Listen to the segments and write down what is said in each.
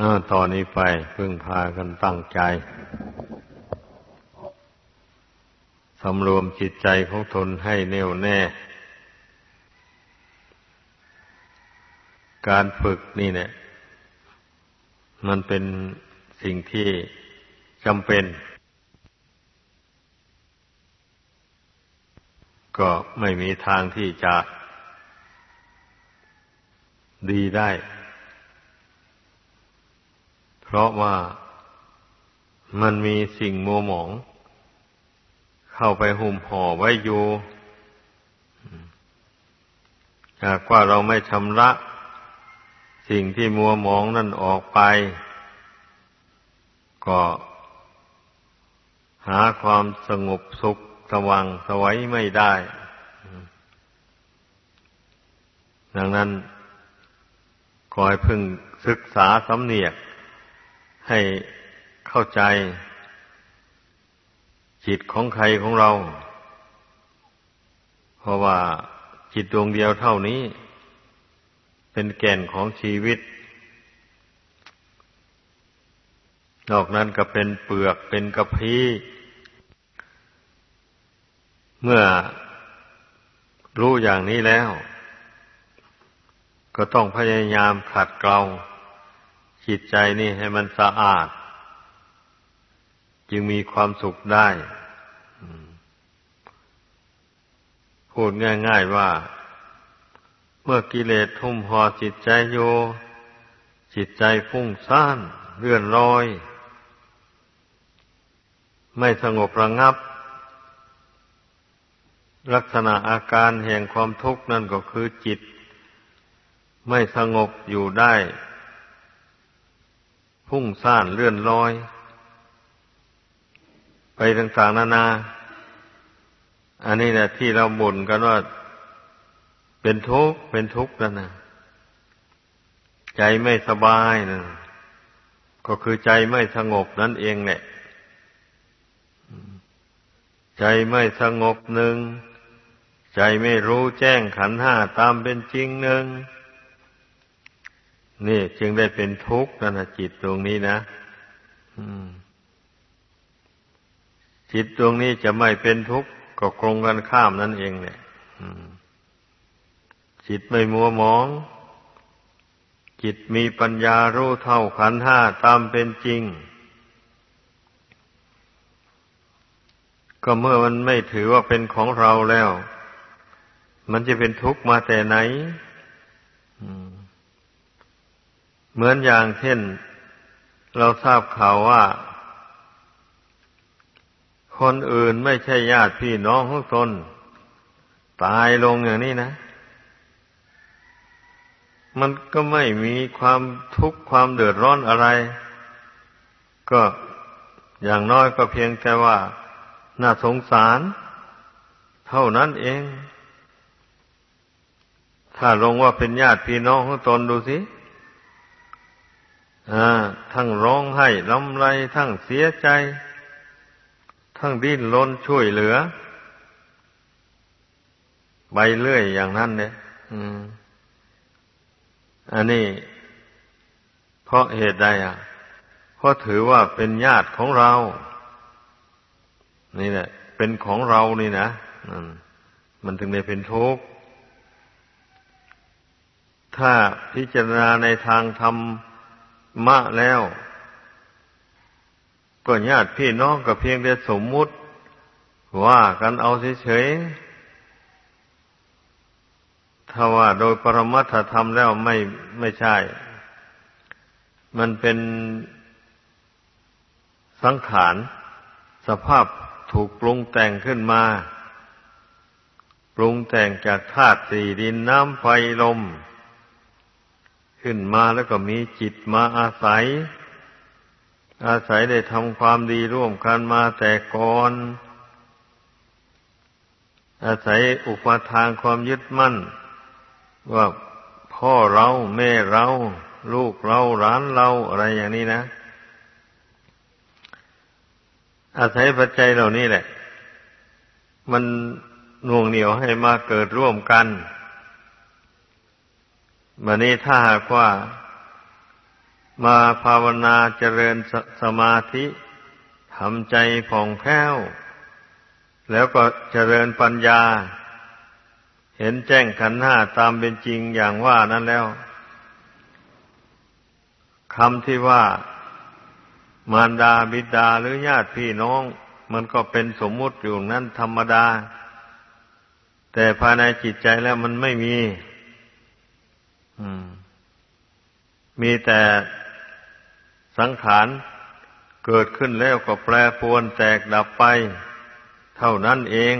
อาตอนนี้ไปพึ่งพากันตั้งใจ สำรวมจิตใจของตนให้แน่วแน่ การฝึกนี่เนี่ย มันเป็นสิ่งที่จำเป็น ก็ไม่มีทางที่จะดีได้ เพราะว่ามันมีสิ่งมัวหมอง เข้าไปหุ่มห่อไว้อยู่หากว่าเราไม่ชำระ สิ่งที่มัวหมองนั่นออกไป ก็หาความสงบสุขสว่างสวัยไม่ได้ ดังนั้นก็ให้พึงศึกษาสำเนียก ให้เข้าใจ จิตของใครของเรา เพราะว่าจิตดวงเดียวเท่านี้ เป็นแก่นของชีวิต นอกนั้นก็เป็นเปลือกเป็นกระพี้เมื่อรู้อย่างนี้แล้ว ก็ต้องพยายามขัดเกลา จิตใจนี่ให้มันสะอาด จึงมีความสุขได้ พูดง่าย ๆว่า เมื่อกิเลสทุ่มห่อจิตใจโย จิตใจฟุ้งซ่านเลื่อนลอย ไม่สงบระงับ ลักษณะอาการแห่งความทุกข์นั่นก็คือจิต ไม่สงบอยู่ได้ พุ่งซ่านเลื่อนลอย ไปต่างๆนานา อันนี้แหละที่เราบ่นกันว่าเป็นทุกข์เป็นทุกข์นั่นนะใจไม่สบายนะก็คือใจไม่สงบนั่นเองแหละ ใจไม่สงบหนึ่ง ใจไม่รู้แจ้งขันห้าตามเป็นจริงหนึ่ง นี่จึงได้เป็นทุกข์นั่นนะจิตตรงนี้นะจิตตรงนี้จะไม่เป็นทุกข์ก็คงกันข้ามนั่นเองเนี่ยจิตไม่มัวหมอง จิตมีปัญญารู้เท่าขันห้าตามเป็นจริง ก็เมื่อมันไม่ถือว่าเป็นของเราแล้ว มันจะเป็นทุกข์มาแต่ไหน อืม เหมือนอย่างเช่น เราทราบข่าวว่า คนอื่นไม่ใช่ญาติพี่น้องของตนตายลงอย่างนี้นะ มันก็ไม่มีความทุกข์ความเดือดร้อนอะไร ก็อย่างน้อยก็เพียงแต่ว่า น่าสงสาร เท่านั้นเอง ถ้าลงว่าเป็นญาติพี่น้องของตนดูสิ ทั้งร้องไห้ลำไรทั้งเสียใจ ทั้งดิ้นรนช่วยเหลือ ไปเรื่อยอย่างนั้นเนี่ยอันนี้ เพราะเหตุใดอะเพราะถือว่าเป็นญาติของเรา นี่แหละ เป็นของเรานี่นะมันถึงได้เป็นทุกข์ถ้าพิจารณาในทางธรรม มะแล้ว ก็ญาติพี่น้องก็เพียงแต่สมมุติ ว่ากันเอาเฉยๆถ้าว่าโดยปรมัตถธรรมแล้วไม่ไม่ใช่ มันเป็นสังขารสภาพถูกปรุงแต่งขึ้นมา ปรุงแต่งจากธาตุสี่ดินน้ำไฟลม ขึ้นมาแล้วก็มีจิตมาอาศัย อาศัยได้ทำความดีร่วมกันมาแต่ก่อน อาศัยอุปทานความยึดมั่น ว่าพ่อเราแม่เรา ลูกเราหลานเราอะไรอย่างนี้นะ อาศัยปัจจัยเหล่านี้แหละ มันน่วงเหนียวให้มาเกิดร่วมกัน วันนี้ถ้าหากว่า มาภาวนาเจริญสสมาธิทำใจผ่องแผ้ว แล้วก็เจริญปัญญา เห็นแจ้งขันห้าตามเป็นจริงอย่างว่านั้นแล้วคำที่ว่ามารดาบิดาหรือญาติพี่น้อง มันก็เป็นสมมุติอยู่นั่นธรรมดา แต่ภายในจิตใจแล้วมันไม่มี มีแต่สังขารเกิดขึ้นแล้วก็แปรปวนแตกดับไป เท่านั้นเอง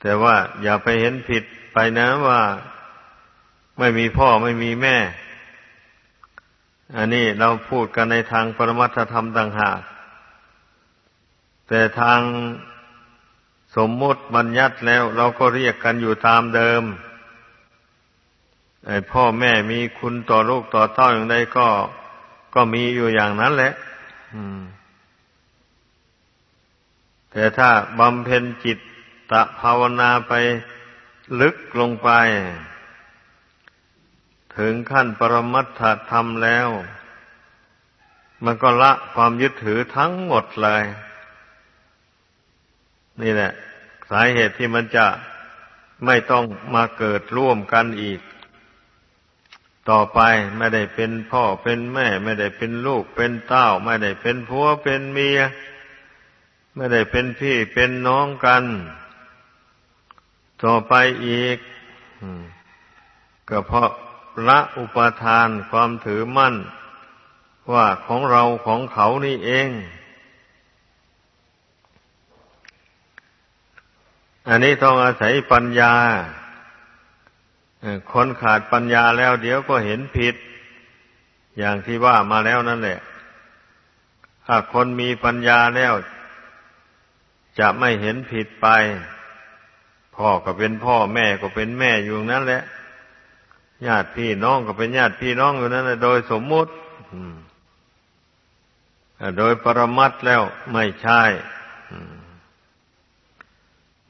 แต่ว่าอย่าไปเห็นผิดไปนะว่า ไม่มีพ่อไม่มีแม่ อันนี้เราพูดกันในทางปรมัตธรรมต่างหาก แต่ทางสมมติบัญญัติแล้วเราก็เรียกกันอยู่ตามเดิม พ่อแม่มีคุณต่อลูกต่อเต้าอย่างใดก็ก็มีอยู่อย่างนั้นแหละแต่ถ้าบำเพ็ญจิตตะภาวนาไปลึกลงไป ถึงขั้นปรมัตถธรรมแล้ว มันก็ละความยึดถือทั้งหมดเลย นี่แหละ สาเหตุที่มันจะไม่ต้องมาเกิดร่วมกันอีก ต่อไปไม่ได้เป็นพ่อเป็นแม่ ไม่ได้เป็นลูกเป็นเต้า ไม่ได้เป็นผัวเป็นเมีย ไม่ได้เป็นพี่เป็นน้องกัน ต่อไปอีกก็เพราะละอุปทานความถือมั่น ว่าของเราของเขานี่เอง อันนี้ต้องอาศัยปัญญา คนขาดปัญญาแล้วเดี๋ยวก็เห็นผิด อย่างที่ว่ามาแล้วนั่นแหละ ถ้าคนมีปัญญาแล้ว จะไม่เห็นผิดไป พ่อก็เป็นพ่อแม่ก็เป็นแม่อยู่นั่นแหละญาติพี่น้องก็เป็นญาติพี่น้องอยู่นั่นแหละโดยสมมุติโดยปรมัตแล้วไม่ใช่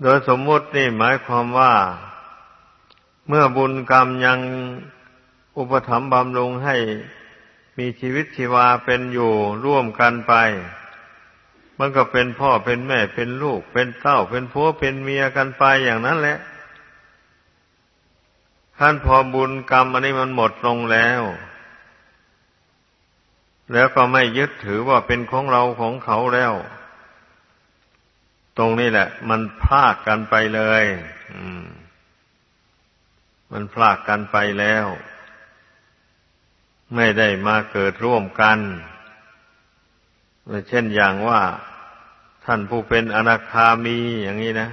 โดยสมมุตินี่หมายความว่า เมื่อบุญกรรมยังอุปถัมภ์บำรุงให้มีชีวิตชีวาเป็นอยู่ร่วมกันไป มันก็เป็นพ่อเป็นแม่เป็นลูก เป็นเต้าเป็นผัวเป็นเมียกันไปอย่างนั้นแหละท่านพอบุญกรรมอันนี้มันหมดลงแล้ว แล้วก็ไม่ยึดถือว่าเป็นของเราของเขาแล้ว ตรงนี้แหละ มันพลากกันไปเลย อืม มันพลากกันไปแล้ว ไม่ได้มาเกิดร่วมกันเช่นอย่างว่าท่านผู้เป็นอนาคามีอย่างนี้นะ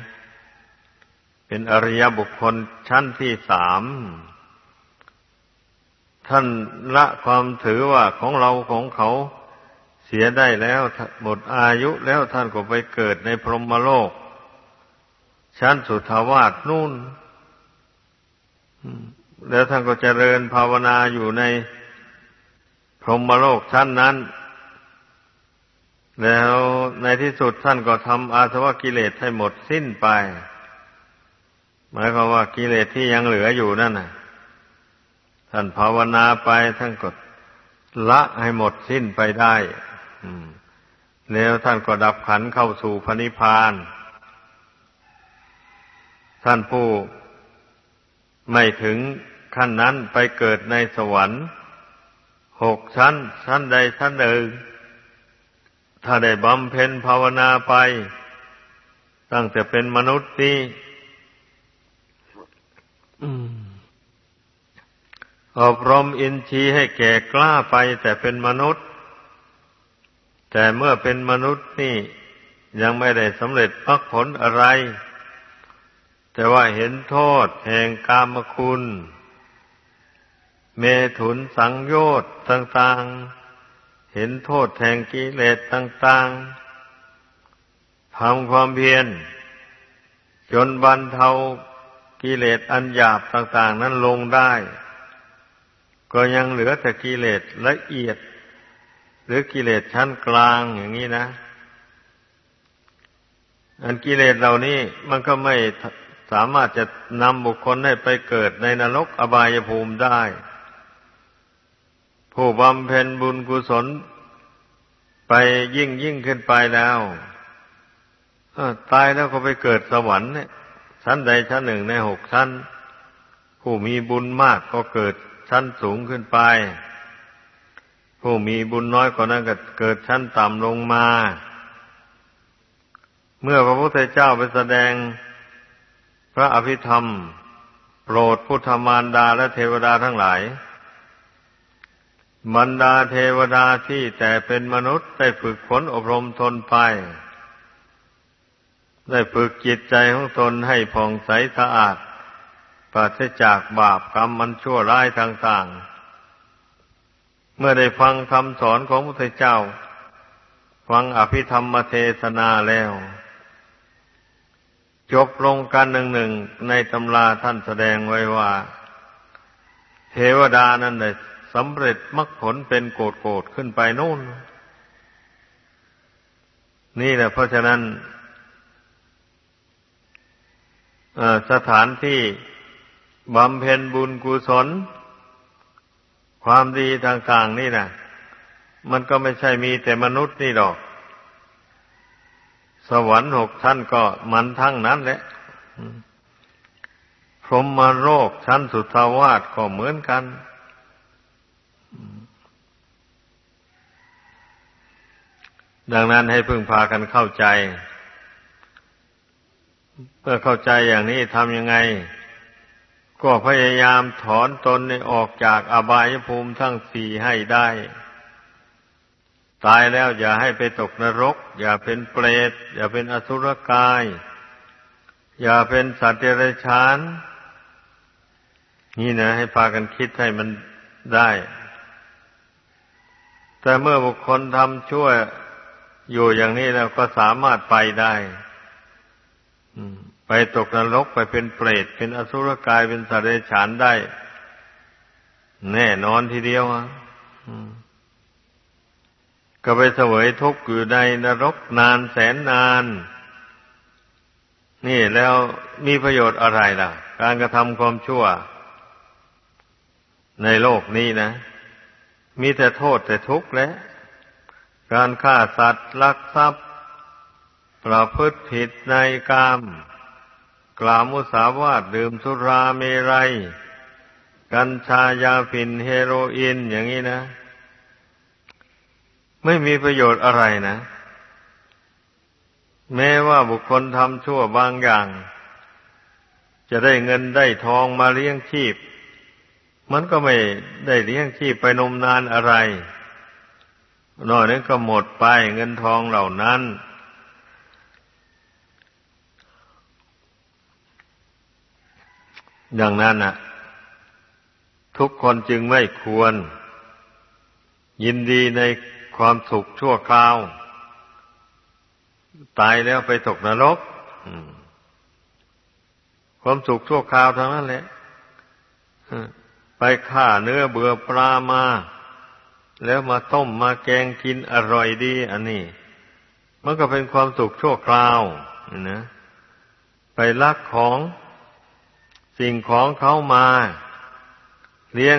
เป็นอริยบุคคลชั้นที่สามท่านละความถือว่าของเราของเขาเสียได้แล้วหมดอายุแล้วท่านก็ไปเกิดในพรหมโลก ชั้นสุทาวาสนู่น แล้วท่านก็เจริญภาวนาอยู่ในพรหมโลกชั้นนั้น แล้วในที่สุดท่านก็ทำอาสวะกิเลสให้หมดสิ้นไป หมายความว่ากิเลสที่ยังเหลืออยู่นั่นน่ะ ท่านภาวนาไปท่านก็ละให้หมดสิ้นไปได้แล้วท่านก็ดับขันเข้าสู่พระนิพพาน ท่านผู้ ไม่ถึงขั้นนั้นไปเกิดในสวรรค์หกชั้น ชั้นใดชั้นหนึ่ง ถ้าได้บำเพ็ญภาวนาไป ตั้งแต่เป็นมนุษย์นี่อบรมอินทรีย์ให้แก่กล้าไปแต่เป็นมนุษย์ แต่เมื่อเป็นมนุษย์นี่ยังไม่ได้สำเร็จมรรคผลอะไร แต่ว่าเห็นโทษแห่งกามคุณ เมถุนสังโยชน์ต่างๆ เห็นโทษแห่งกิเลสต่างๆทำความเพียรจนบรรเทากิเลสอันหยาบต่าง ๆ นั้นลงได้ ก็ยังเหลือแต่กิเลสละเอียด หรือกิเลสชั้นกลางอย่างนี้นะ อันกิเลสเหล่านี้มันก็ไม่ สามารถจะนำบุคคลให้ไปเกิดในนรกอบายภูมิได้ ผู้บำเพ็ญบุญกุศล ไปยิ่งยิ่งขึ้นไปแล้วตายแล้วก็ไปเกิดสวรรค์เนี่ยชั้นใดชั้นหนึ่งในหกชั้น ผู้มีบุญมากก็เกิดชั้นสูงขึ้นไป ผู้มีบุญน้อยกว่านั้นก็เกิดชั้นต่ำลงมา เมื่อพระพุทธเจ้าไปแสดง พระอภิธรรม โปรดพุทธมารดาและเทวดาทั้งหลายบรรดาเทวดาที่แต่เป็นมนุษย์ได้ฝึกฝนอบรมทนไป ได้ฝึกจิตใจของตนให้ผ่องใสสะอาดปราศจากบาปกรรมมันชั่วร้ายต่างๆ เมื่อได้ฟังคำสอนของพระพุทธเจ้า ฟังอภิธรรมเทศนาแล้ว จบลงกันหนึ่งหนึ่งในตำราท่านแสดงไว้ว่า เทวดานั้นได้สำเร็จมรรคผลเป็นโกดโกดขึ้นไปนู่น นี่แหละเพราะฉะนั้นสถานที่บำเพ็ญบุญกุศล ความดีต่างๆนี่นะมันก็ไม่ใช่มีแต่มนุษย์นี่ดอก สวรรค์หกชั้นก็มันทั้งนั้นแหละพรหมโรคชั้นสุทาวาสก็เหมือนกัน ดังนั้นให้พึ่งพากันเข้าใจเมื่อเข้าใจอย่างนี้ทำยังไง ก็พยายามถอนตนออกจากอบายภูมิทั้งสี่ให้ได้ ตายแล้วอย่าให้ไปตกนรก อย่าเป็นเปรต อย่าเป็นอสุรกาย อย่าเป็นสัตว์เดรัจฉาน นี่นะ ให้พากันคิดให้มันได้ แต่เมื่อบุคคลทำชั่วอยู่อย่างนี้แล้วก็สามารถไปได้ไปตกนรกไปเป็นเปรต เป็นอสุรกายเป็นสัตว์เดรัจฉานได้ แน่นอนทีเดียวอะ ก็ไปเสวยทุกข์อยู่ในนรกนานแสนนาน นี่แล้วมีประโยชน์อะไรล่ะ การกระทำความชั่ว ในโลกนี้นะ มีแต่โทษแต่ทุกข์และ การฆ่าสัตว์ลักทรัพย์ ประพฤติผิดในกาม กล่าวมุสาวาทดื่มสุราเมรัย กัญชายาฝิ่นเฮโรอีนอย่างนี้นะ ไม่มีประโยชน์อะไรนะ แม้ว่าบุคคลทำชั่วบางอย่าง จะได้เงินได้ทองมาเลี้ยงชีพ มันก็ไม่ได้เลี้ยงชีพไปนมนานอะไรน้อยนั้นก็หมดไปเงินทองเหล่านั้น ดังนั้นน่ะทุกคนจึงไม่ควร ยินดีใน ความสุขชั่วคราว ตายแล้วไปตกนรกความสุขชั่วคราวทั้งนั้นแหละไปฆ่าเนื้อเบื่อปลามา แล้วมาต้มมาแกงกินอร่อยดี อันนี้ มันก็เป็นความสุขชั่วคราวนะไปลักของสิ่งของเขามา เลี้ยง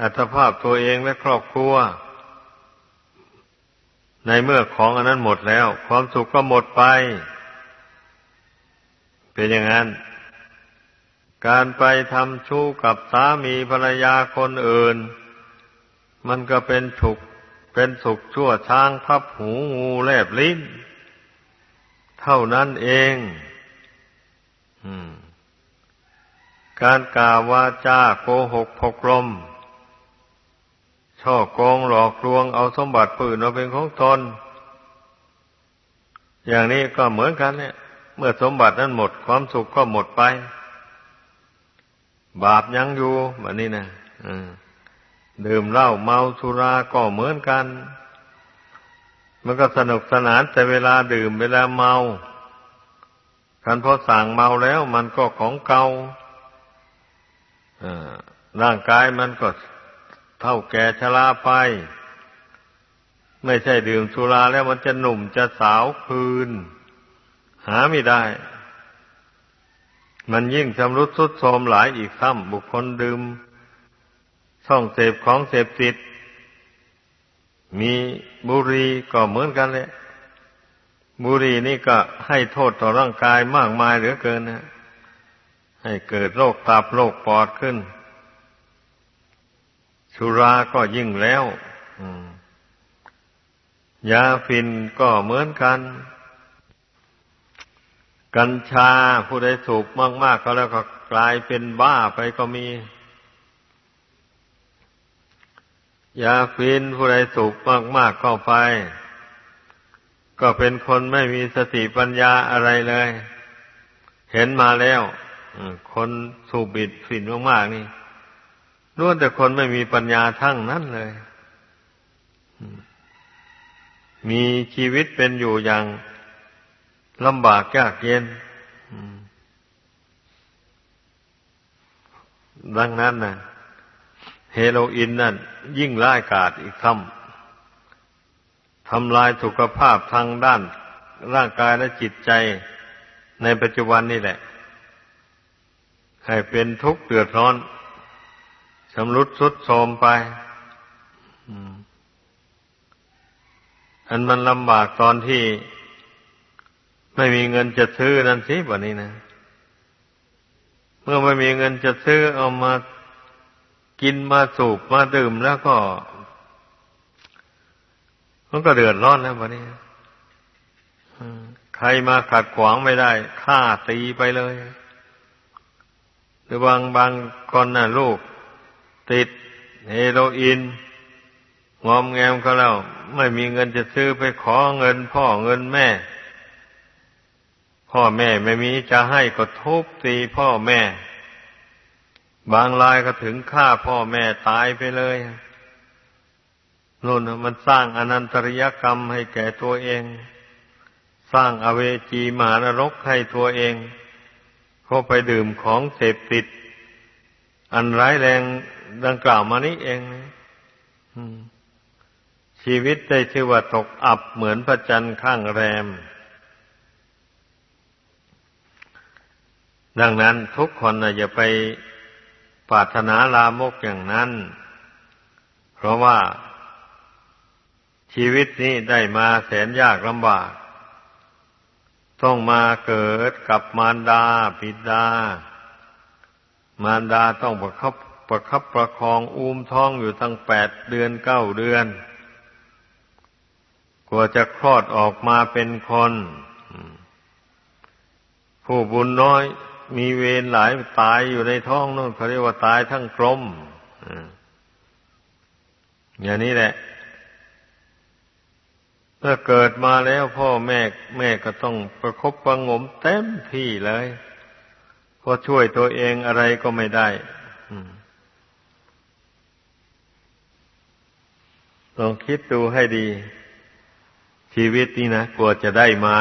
อัตภาพตัวเองและครอบครัว ในเมื่อของอันนั้นหมดแล้ว ความสุขก็หมดไป เป็นอย่างนั้น การไปทำชู้กับสามีภรรยาคนอื่น มันก็เป็นฉุกเป็นสุขชั่วช้างพับหูงูแลบลิ้น เท่านั้นเองการกล่าววาจาโกหกพกลม ช่อโกงหลอกลวงเอาสมบัติปืนมาเป็นของตน อย่างนี้ก็เหมือนกันเนี่ย เมื่อสมบัตินั้นหมดความสุขก็หมดไป บาปยังอยู่แบบนี้นะดื่มเหล้าเมาสุราก็เหมือนกัน มันก็สนุกสนานแต่เวลาดื่มเวลาเมาคันพอสั่งเมาแล้วมันก็ของเก่าร่างกายมันก็ เท่าแก่ชราไป ไม่ใช่ดื่มสุราแล้วมันจะหนุ่มจะสาวคืน หาไม่ได้ มันยิ่งชำรุดสุดโทรมหลายอีกซ้ำบุคคลดื่มช่องเสพของเสพติด มีบุหรี่ก็เหมือนกันเลยบุหรี่นี่ก็ให้โทษต่อร่างกายมากมายเหลือเกินนะให้เกิดโรคตับโรคปอดขึ้น สุราก็ยิ่งแล้วยาฟินก็เหมือนกัน กัญชาผู้ใดสูบมากๆก็แล้วก็กลายเป็นบ้าไปก็มี ยาฟินผู้ใดสูบมากๆเข้าไป ก็เป็นคนไม่มีสติปัญญาอะไรเลย เห็นมาแล้ว คนสูบบิดฝิ่นมากๆนี่ ล้วนแต่คนไม่มีปัญญาทั้งนั้นเลย มีชีวิตเป็นอยู่อย่างลำบากยากเย็น ดังนั้นนะเฮโรอีนนั่น ยิ่งร้ายกาจอีกคำทำลายสุขภาพทางด้าน ร่างกายและจิตใจในปัจจุบันนี่แหละ ให้เป็นทุกข์เดือดร้อน ชำรุดสุดโทรมไปอันมันลำบากตอนที่ไม่มีเงินจะซื้อนั่นสิแบบนี้นะ เมื่อไม่มีเงินจะซื้อเอามากินมาสูบมาดื่มแล้วก็ มันก็เดือดร้อนแล้วแบบนี้ใครมาขัดขวางไม่ได้ฆ่าตีไปเลย หรือบางบางคนน่ะ ลูก ติดเฮโรอีนงอมแงมก็แล้วไม่มีเงินจะซื้อไปขอเงินพ่อเงินแม่ พ่อแม่ไม่มีจะให้ก็ทุบตีพ่อแม่ บางรายก็ถึงฆ่าพ่อแม่ตายไปเลยนู่นมันสร้างอนันตริยกรรมให้แก่ตัวเอง สร้างอเวจีมานรกให้ตัวเอง เข้าไปดื่มของเสพติด อันร้ายแรงดังกล่าวมานี้เองชีวิตได้ชื่อว่าตกอับเหมือนพระจันทร์ข้างแรม ดังนั้นทุกคนอย่าไปปรารถนาลามกอย่างนั้น เพราะว่าชีวิตนี้ได้มาแสนยากลำบาก ต้องมาเกิดกับมารดาปิดา มารดาต้องประคับประคับประคองอุ้มท้องอยู่ตั้งแปดเดือนเก้าเดือน กว่าจะคลอดออกมาเป็นคน ผู้บุญน้อย มีเวรหลายตายอยู่ในท้องนั่นเขาเรียกว่าตายทั้งกลมอย่างนี้แหละเมื่อเกิดมาแล้วพ่อแม่แม่ก็ต้องประคบประงมเต็มที่เลย พราะช่วยตัวเองอะไรก็ไม่ได้ลองคิดดูให้ดี ชีวิตนี้นะกลัวจะได้มา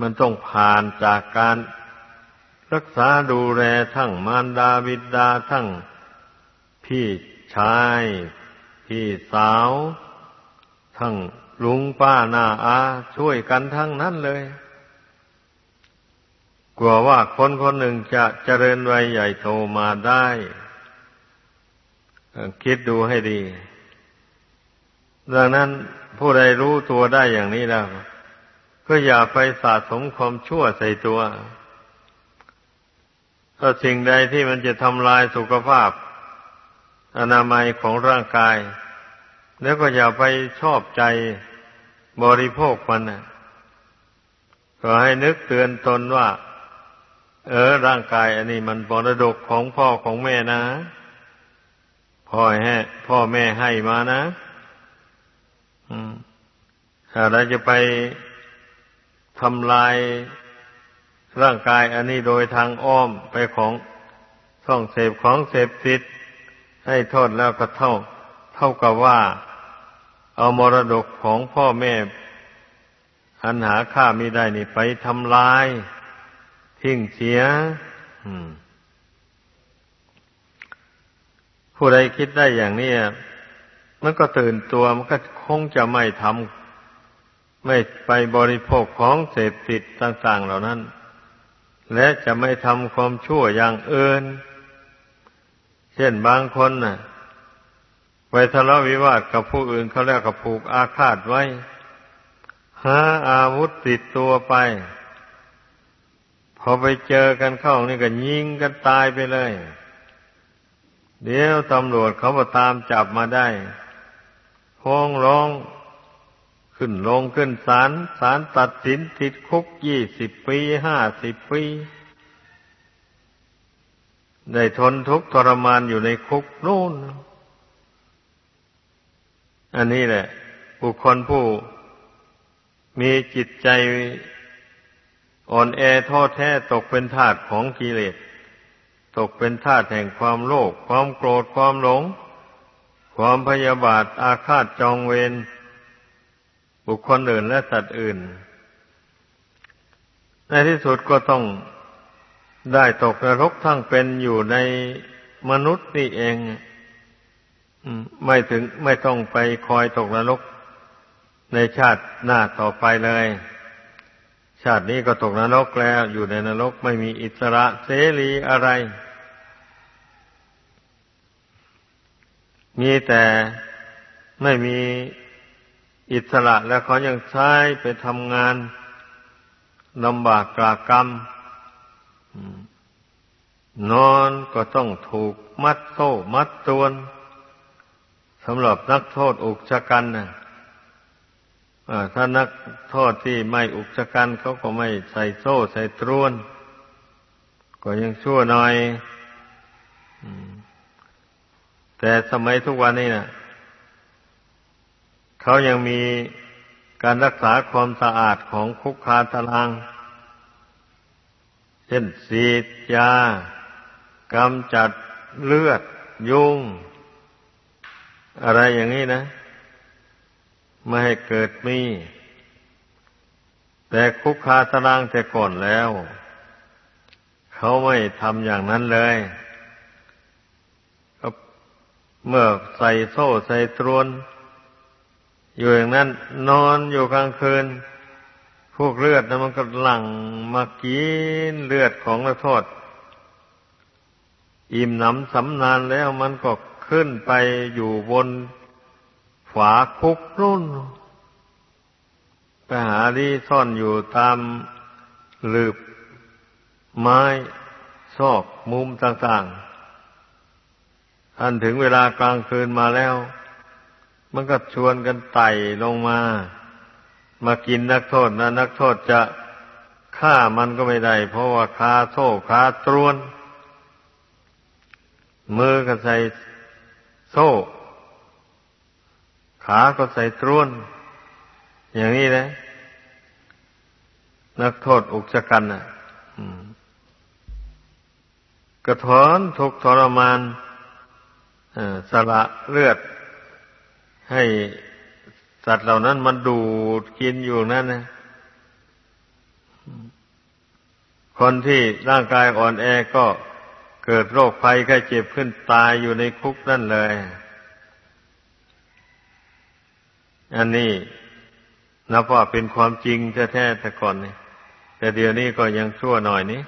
มันต้องผ่านจากการรักษาดูแลทั้งมารดาบิดาทั้งพี่ชาย พี่สาว ทั้งลุงป้าหน้าอา ช่วยกันทั้งนั้นเลย กลัวว่าคนคนหนึ่งจะเจริญวัยใหญ่โตมาได้ คิดดูให้ดี ดังนั้นผู้ใดรู้ตัวได้อย่างนี้แล้ว ก็อย่าไปสะสมความชั่วใส่ตัว ถ้าสิ่งใดที่มันจะทำลายสุขภาพ อนามัยของร่างกาย แล้วก็อย่าไปชอบใจบริโภคมันนะก็ให้นึกเตือนตนว่า เออ ร่างกายอันนี้มันบรดกของพ่อของแม่นะ พ่อให้พ่อแม่ให้มานะถ้าเราจะไปทำลายร่างกายอันนี้โดยทางอ้อมไปของท่องเสพของเสพติด ให้โทษแล้วก็เท่า เท่ากับว่า เอามรดกของพ่อแม่อันหาค่าไม่ได้นี่ไปทำลาย ทิ้งเสียผู้ใดคิดได้อย่างนี้มันก็ตื่นตัวมันก็คงจะไม่ทำไม่ไปบริโภคของเสพติดต่าง ๆ เหล่านั้น และจะไม่ทำความชั่วอย่างอื่นเช่นบางคนน่ะ ไปทะเลาะวิวาทกับผู้อื่นเขาเรียกกับผูกอาฆาตไว้หาอาวุธติดตัวไป อไปเจอกันเข้านี่ก็ยิงกันตายไปเลย เดี๋ยวตำรวจเขามาตามจับมาได้ห้องร้อง ขึ้นลงขึ้นศาลศาลตัดสินติดคุกยี่สิบปีห้าสิบปี ได้ทนทุกข์ทรมานอยู่ในคุกนู่น อันนี้แหละ บุคคลผู้มีจิตใจ อ่อนแอท้อแท้ตกเป็นทาสของกิเลส ตกเป็นทาสแห่งความโลภความโกรธความหลง ความพยาบาทอาฆาตจองเวรบุคคลอื่นและสัตว์อื่น ในที่สุดก็ต้องได้ตกนรกทั้งเป็นอยู่ในมนุษย์นี่เองไม่ถึงไม่ต้องไปคอยตกนรกในชาติหน้าต่อไปเลย ชาตินี้ก็ตกนรกแล้ว อยู่ในนรกไม่มีอิสระเสรีอะไร มีแต่ไม่มีอิสระแล้วเขายังใช้ไปทำงานลำบากกรากรรมนอนก็ต้องถูกมัดโซ่มัดตวนสำหรับนักโทษอุกชะกันนะ ถ้านักโทษที่ไม่อุกชะกันเขาก็ไม่ใส่โซ่ใส่ตรวน ก็ยังชั่วหน่อยแต่สมัยทุกวันนี้นะเขายังมีการรักษาความสะอาดของคุกคาตาราง เช่นสีดยากำจัดเลือด ยุง อะไรอย่างนี้นะ ไม่ให้เกิดมี แต่คุกคาตารางแต่ก่อนแล้ว เขาไม่ทำอย่างนั้นเลยเมื่อใส่โซ่ใส่ตรวน อยู่อย่างนั้น นอนอยู่กลางคืน พวกเลือดนะมันก็หลั่งมากินเลือดของนักโทษอิ่มหนำสำนานแล้วมันก็ขึ้นไปอยู่บน ฝาคุกรุ่นไปหาที่ซ่อนอยู่ตามหลืบ ไม้ซอกมุมต่างๆอันถึงเวลากลางคืนมาแล้ว มันก็ชวนกันไต่ลงมา มากินนักโทษนะนักโทษจะฆ่ามันก็ไม่ได้ เพราะว่าคาโซ่คาตรวน มือก็ใส่โซ่ ขาก็ใส่ตรวน อย่างนี้นะ นักโทษอุกชะกันนะ่ะกระถอนทุกทรมานสละเลือด ให้สัตว์เหล่านั้นมันดูดกินอยู่นั่นนะคนที่ร่างกายอ่อนแอก็เกิดโรคภัยไข้เจ็บขึ้นตายอยู่ในคุกนั่นเลย อันนี้นับว่าเป็นความจริงแท้ๆแต่ก่อนนี่แต่เดี๋ยวนี้ก็ยังชั่วหน่อยนี้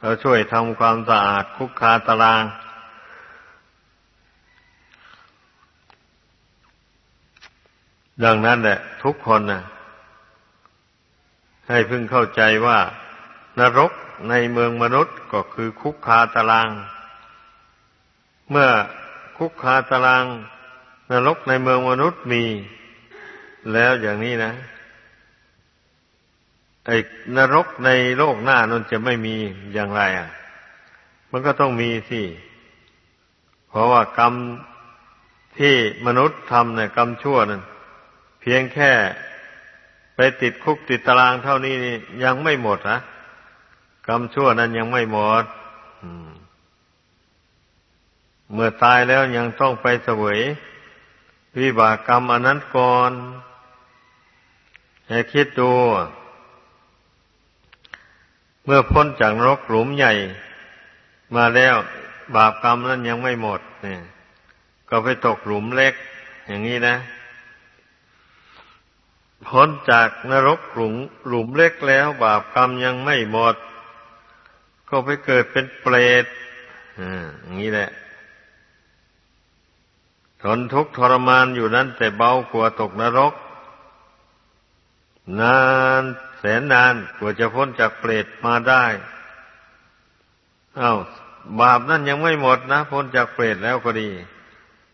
เราช่วยทำความสะอาดคุกคาตาราง ดังนั้นแหละ ทุกคนนะให้พึงเข้าใจว่านรกในเมืองมนุษย์ก็คือคุกคาตาราง เมื่อคุกคาตาราง นรกในเมืองมนุษย์มี แล้วอย่างนี้นะไอ้นรกในโลกหน้านั้นจะไม่มีอย่างไรอะ มันก็ต้องมีสิ เพราะว่ากรรมที่มนุษย์ทำเนี่ยกรรมชั่วนั้นเพียงแค่ไปติดคุกติดตารางเท่านี้นี่ยังไม่หมดนะกรรมชั่วนั้นยังไม่หมดเมื่อตายแล้วยังต้องไปเสวย วิบากกรรมอันนั้นก่อนให้คิดดู เมื่อพ้นจากนรกหลุมใหญ่ มาแล้วบาปกรรมนั้นยังไม่หมด เนี่ย ก็ไปตกหลุมเล็ก อย่างนี้นะ พ้นจากนรกหลุมหลุมเล็กแล้ว บาปกรรมยังไม่หมด ก็ไปเกิดเป็นเปรตอย่างนี้แหละ ทนทุกข์ทรมานอยู่นั้น แต่เบากว่าตกนรก นานแสนนานกว่าจะพ้นจากเปรตมาได้อา้าวบาปนั่นยังไม่หมดนะ พ้นจากเปรตแล้วก็ดี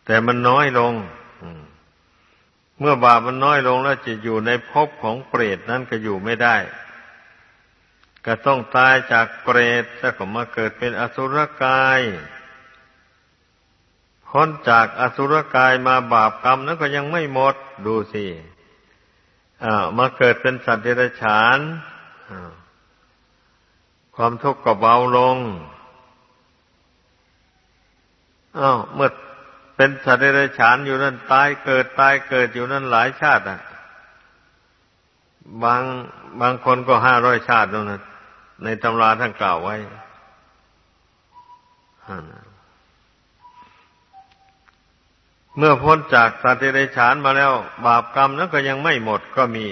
แต่มันน้อยลงเมื่อบาปมันน้อยลงแล้วจะอยู่ในภพของเปรตนั้นก็อยู่ไม่ได้ ก็ต้องตายจากเปรตแล้วก็มาเกิดเป็นอสุรกาย พ้นจากอสุรกายมาบาปกรรมนั้นก็ยังไม่หมดดูสิมาเกิดเป็นสัตว์เดรัจฉานความทุกข์ก็เบาลงอ้าวเมื่อเป็นสัตว์เดรัจฉานอยู่นั่นตายเกิดตายเกิดอยู่นั่นหลายชาติอะ บางบางคนก็ห้าร้อยชาตินั่นในตำราท่านกล่าวไว้ เมื่อพ้นจากสัตว์เดรัจฉานมาแล้ว บาปกรรมนั้นก็ยังไม่หมดก็มี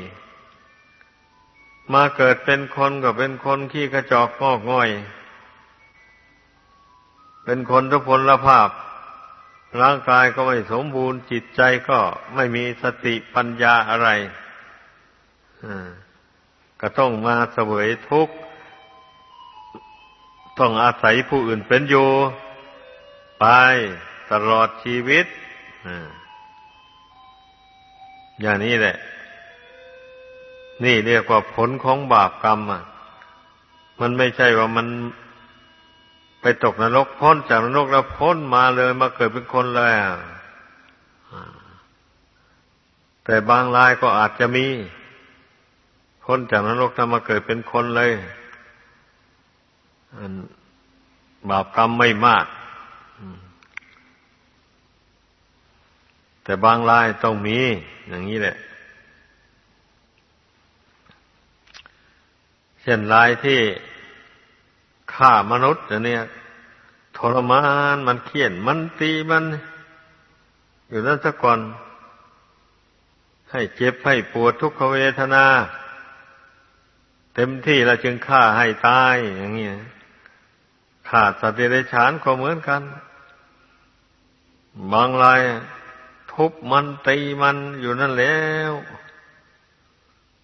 มาเกิดเป็นคนก็เป็นคนขี้กระจอกงอกง่อย เป็นคนทุพพลภาพ ร่างกายก็ไม่สมบูรณ์จิตใจก็ไม่มีสติปัญญาอะไรก็ต้องมาเสวยทุกข์ ต้องอาศัยผู้อื่นเป็นอยู่ไปตลอดชีวิต อย่างนี้แหละ นี่เรียกว่าผลของบาปกรรมอะ มันไม่ใช่ว่ามันไปตกนรกพ้นจากนรกแล้วพ้นมาเลยมาเกิดเป็นคนเลยแต่บางรายก็อาจจะมี พ้นจากนรกแล้วมาเกิดเป็นคนเลยบาปกรรมไม่มาก แต่บางรายต้องมี อย่างนี้แหละ เช่นรายที่ฆ่ามนุษย์เนี่ยทรมานมันเขียนมันตีมัน อยู่นั่นสักก่อน ให้เจ็บให้ปวดทุกขเวทนา เต็มที่แล้วจึงฆ่าให้ตายอย่างนี้ฆ่าสัตว์เดรัจฉานก็เหมือนกัน บางราย ทุบมันตีมันอยู่นั่นแล้ว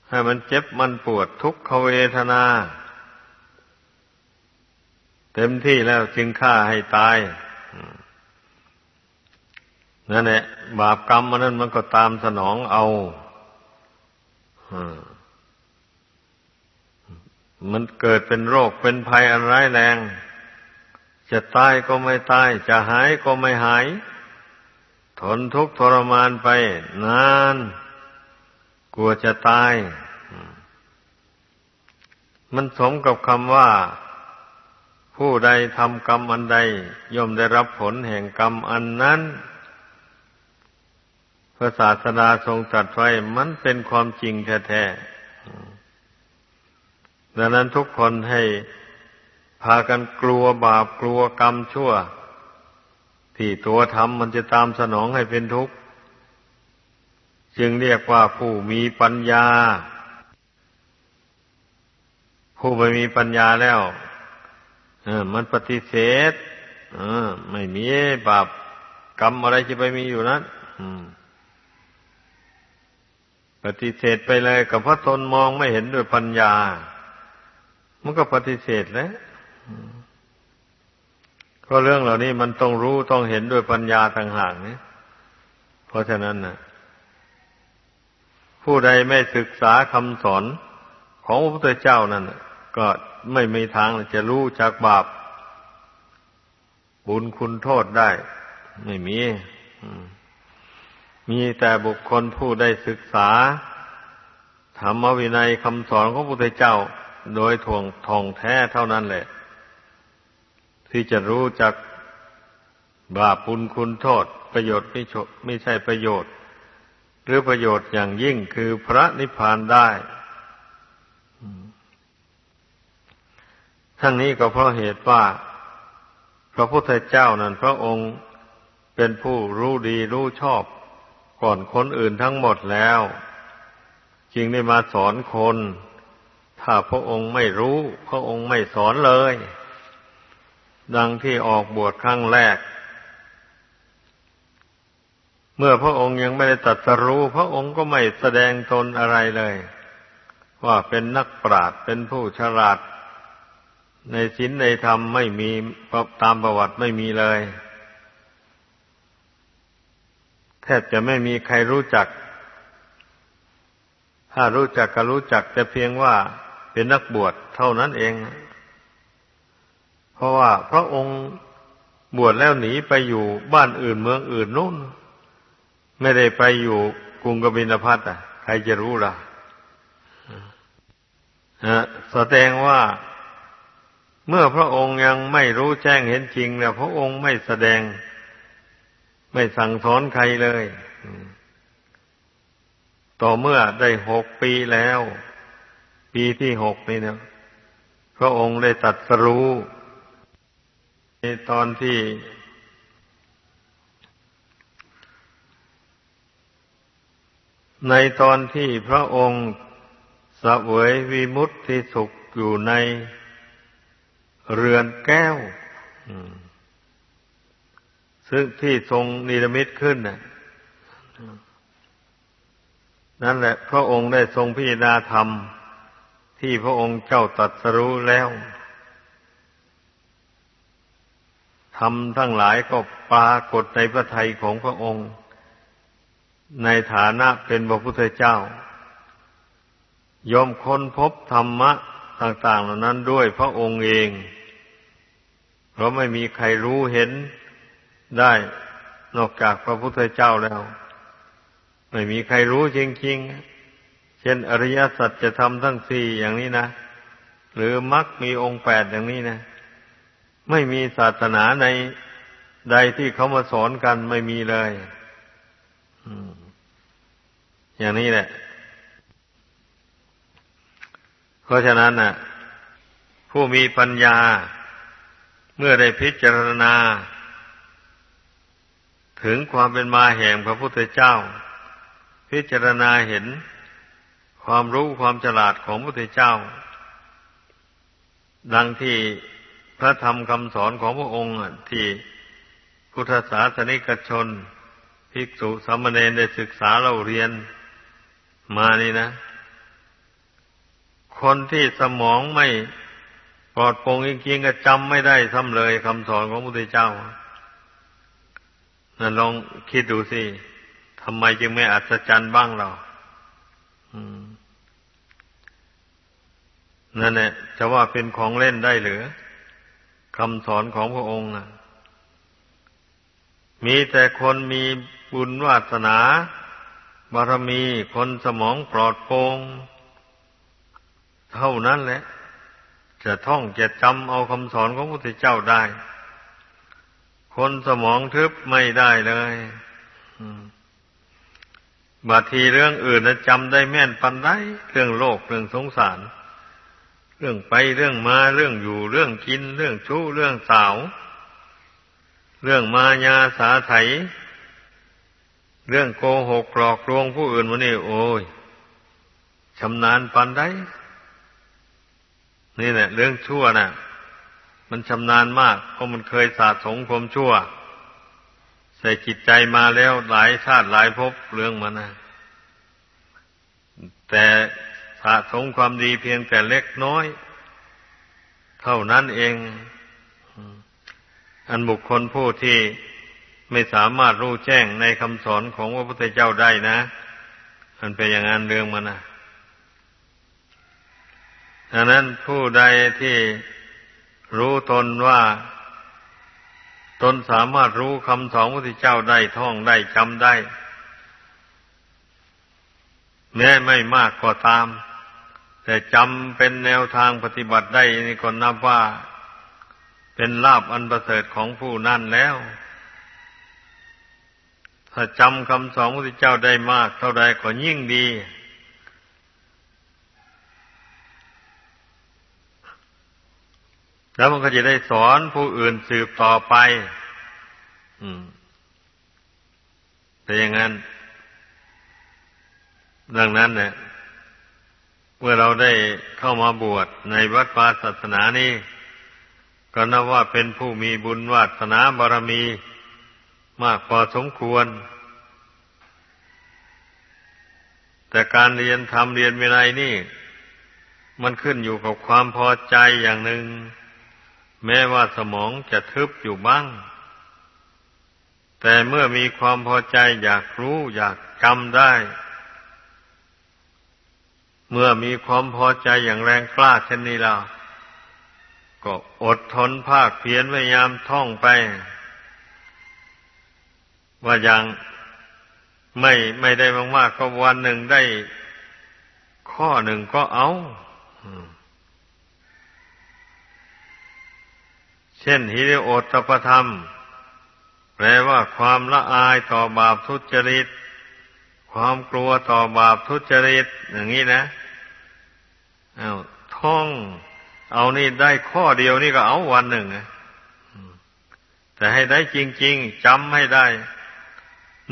ให้มันเจ็บมันปวดทุกขเวทนา เต็มที่แล้วจึงฆ่าให้ตายนั่นแหละบาปกรรมมันนั้นมันก็ตามสนองเอามันเกิดเป็นโรคเป็นภัยอันร้ายแรง จะตายก็ไม่ตาย จะหายก็ไม่หาย ทนทุกข์ทรมานไป นาน กลัวจะตาย มันสมกับคำว่า ผู้ใดทำกรรมอันใด ย่อมได้รับผลแห่งกรรมอันนั้นพระศาสดาทรงตรัสไว้มันเป็นความจริงแท้ๆดังนั้นทุกคนให้พากันกลัวบาปกลัวกรรมชั่ว ที่ตัวทำมันจะตามสนองให้เป็นทุกข์ จึงเรียกว่าผู้มีปัญญา ผู้ไม่มีปัญญาแล้วมันปฏิเสธไม่มีบาปกรรมอะไรจะไปมีอยู่นั้นปฏิเสธไปเลยกับพระตนมองไม่เห็นด้วยปัญญา มันก็ปฏิเสธแล้ว พราะเรื่องเหล่านี้มันต้องรู้ต้องเห็นด้วยปัญญาต่างหากเนี่ยเพราะฉะนั้นนะผู้ใดไม่ศึกษาคำสอนของพระพุทธเจ้านั่นก็ไม่มีทางจะรู้จากบาป บุญคุณโทษได้ ไม่มี มีแต่บุคคลผู้ได้ศึกษา ธรรมวินัยคำสอนของพระพุทธเจ้า โดยทวงทองแท้เท่านั้นแหละ ที่จะรู้จักบาปุลคุณโทษ ประโยชน์ไม่ไม่ใช่ประโยชน์ หรือประโยชน์อย่างยิ่งคือพระนิพพานได้ทั้งนี้ก็เพราะเหตุว่า พระพุทธเจ้านั้นพระองค์เป็นผู้รู้ดีรู้ชอบ ก่อนคนอื่นทั้งหมดแล้ว จึงได้มาสอนคน ถ้าพระองค์ไม่รู้ พระองค์ไม่สอนเลย ดังที่ออกบวชครั้งแรก เมื่อพระองค์ยังไม่ได้ตัดสรู้ พระองค์ก็ไม่แสดงตนอะไรเลย ว่าเป็นนักปราชญ์เป็นผู้ฉลาด ในศีลในธรรมไม่มีตามประวัติไม่มีเลยแทบจะไม่มีใครรู้จัก ถ้ารู้จักก็รู้จักแต่เพียงว่าเป็นนักบวชเท่านั้นเอง เพราะว่าพระองค์บวชแล้วหนีไปอยู่บ้านอื่นเมืองอื่นนู่น ไม่ได้ไปอยู่กรุงกบินพัทอะ ใครจะรู้ล่ะแสดงว่าเมื่อพระองค์ยังไม่รู้แจ้งเห็นจริงเนี่ยพระองค์ไม่แสดง ไม่สั่งสอนใครเลย ต่อเมื่อได้หกปีแล้ว ปีที่หกนี่เนี่ยพระองค์ได้ตัดสรู้ ตอนที่ ในตอนที่พระองค์สวยวิมุตติสุขอยู่ในเรือนแก้ว ซึ่งที่ทรงนิรมิตขึ้นน่ะนั่นแหละ พระองค์ได้ทรงพิจารณาธรรม ที่พระองค์เจ้าตัดสรู้แล้ว ธรรมทั้งหลายก็ปรากฏในพระทัยของพระองค์ ในฐานะเป็นพระพุทธเจ้า ยอมค้นพบธรรมะต่าง ๆ เหล่านั้นด้วยพระองค์เอง เพราะไม่มีใครรู้เห็นได้นอกจากพระพุทธเจ้าแล้ว ไม่มีใครรู้จริงๆ เช่นอริยสัจจะทำทั้งสี่อย่างนี้นะ หรือมรรคมีองค์แปดอย่างนี้นะ ไม่มีศาสนาในใดที่เขามาสอนกันไม่มีเลยอย่างนี้แหละ เพราะฉะนั้นน่ะ ผู้มีปัญญา เมื่อได้พิจารณา ถึงความเป็นมาแห่งพระพุทธเจ้า พิจารณาเห็นความรู้ความฉลาดของพระพุทธเจ้า ดังที่ พระธรรมคำสอนของพระองค์ที่พุทธศาสนิกชน ภิกษุสามเณรได้ศึกษาเราเรียนมานี่นะ คนที่สมองไม่ปลอดโปร่งจริงๆก็จำไม่ได้ซ้ำเลยคำสอนของพระพุทธเจ้านั่นลองคิดดูสิทำไมจึงไม่อัศจรรย์บ้างเรานั่นแหละจะว่าเป็นของเล่นได้หรือ คำสอนของพระองค์นะมีแต่คนมีบุญวาสนาบารมีคนสมองปลอดโปร่งเท่านั้นแหละ จะท่องจะจำเอาคำสอนของพระพุทธเจ้าได้ คนสมองทึบไม่ได้เลยบางทีเรื่องอื่นนะจำได้แม่นปันได้เรื่องโลกเรื่องสงสาร เรื่องไปเรื่องมาเรื่องอยู่เรื่องกิน เรื่องชู้เรื่องสาว เรื่องมายาสาไถ เรื่องโกหกหลอกลวงผู้อื่นวันนี้โอ้ยชำนาญปันได้ นี่แหละ เรื่องชั่วนะ่ะ มันชำนาญมาก เพราะมันเคยสะสมความชั่ว ใส่จิตใจมาแล้วหลายชาติหลายภพเรื่องมันนะแต่ สะสมความดีเพียงแต่เล็กน้อย เท่านั้นเอง อันบุคคลผู้ที่ไม่สามารถรู้แจ้งในคำสอนของพระพุทธเจ้าได้นะ มันเป็นอย่างนั้นเรื่องมันนะดังนั้นผู้ใดที่รู้ตนว่าตนสามารถรู้คำสอนพระพุทธเจ้าได้ท่องได้จำได้ แม้ไม่มากก็ตาม แต่จำเป็นแนวทางปฏิบัติได้นี่ก็นับว่า เป็นลาบอันประเสริฐของผู้นั่นแล้ว ถ้าจำคำสอนพระพุทธเจ้าได้มาก เท่าใดก็ยิ่งดี แล้วมันก็จะได้สอนผู้อื่นสืบต่อไป อืมแต่อย่างนั้น ดังนั้นเนี่ย เมื่อเราได้เข้ามาบวชในวัดปาศาสนานี้ก็นับว่าเป็นผู้มีบุญวาสนาบารมีมากพอสมควร แต่การเรียนทำเรียนวินัยนี่ มันขึ้นอยู่กับความพอใจอย่างหนึ่ง แม้ว่าสมองจะทึบอยู่บ้าง แต่เมื่อมีความพอใจอยากรู้อยากจำได้ เมื่อมีความพอใจอย่างแรงกล้าเช่นนี้แล้วก็อดทนภาคเพียรพยายามท่องไป ว่าอย่างไม่ไม่ได้มากๆก็วันหนึ่งได้ข้อหนึ่งก็เอาเช่นฮิริโอตปธรรม แปลว่าความละอายต่อบาปทุจริต ความกลัวต่อบาปทุจริต อย่างนี้นะ อาท่อง เอานี่ได้ข้อเดียวนี่ก็เอาวันหนึ่งนะแต่ให้ได้จริง ๆจำให้ได้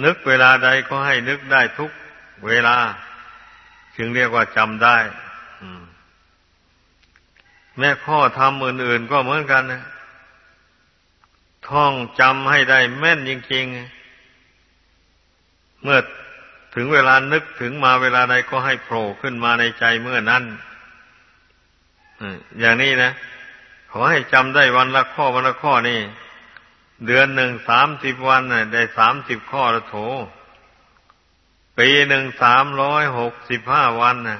นึกเวลาใดก็ให้นึกได้ทุกเวลา จึงเรียกว่าจำได้แม่ข้อทำอื่นๆก็เหมือนกันนะท่องจำให้ได้แม่นจริงๆ เมื่อถึงเวลานึกถึงมาเวลาใดก็ให้โผล่ขึ้นมาในใจเมื่อนั้น อย่างนี้นะ ขอให้จำได้วันละข้อวันละข้อนี่ เดือนหนึ่งสามสิบวันน่ะได้สามสิบข้อละโถ ปีหนึ่งสามร้อยหกสิบห้าวันน่ะ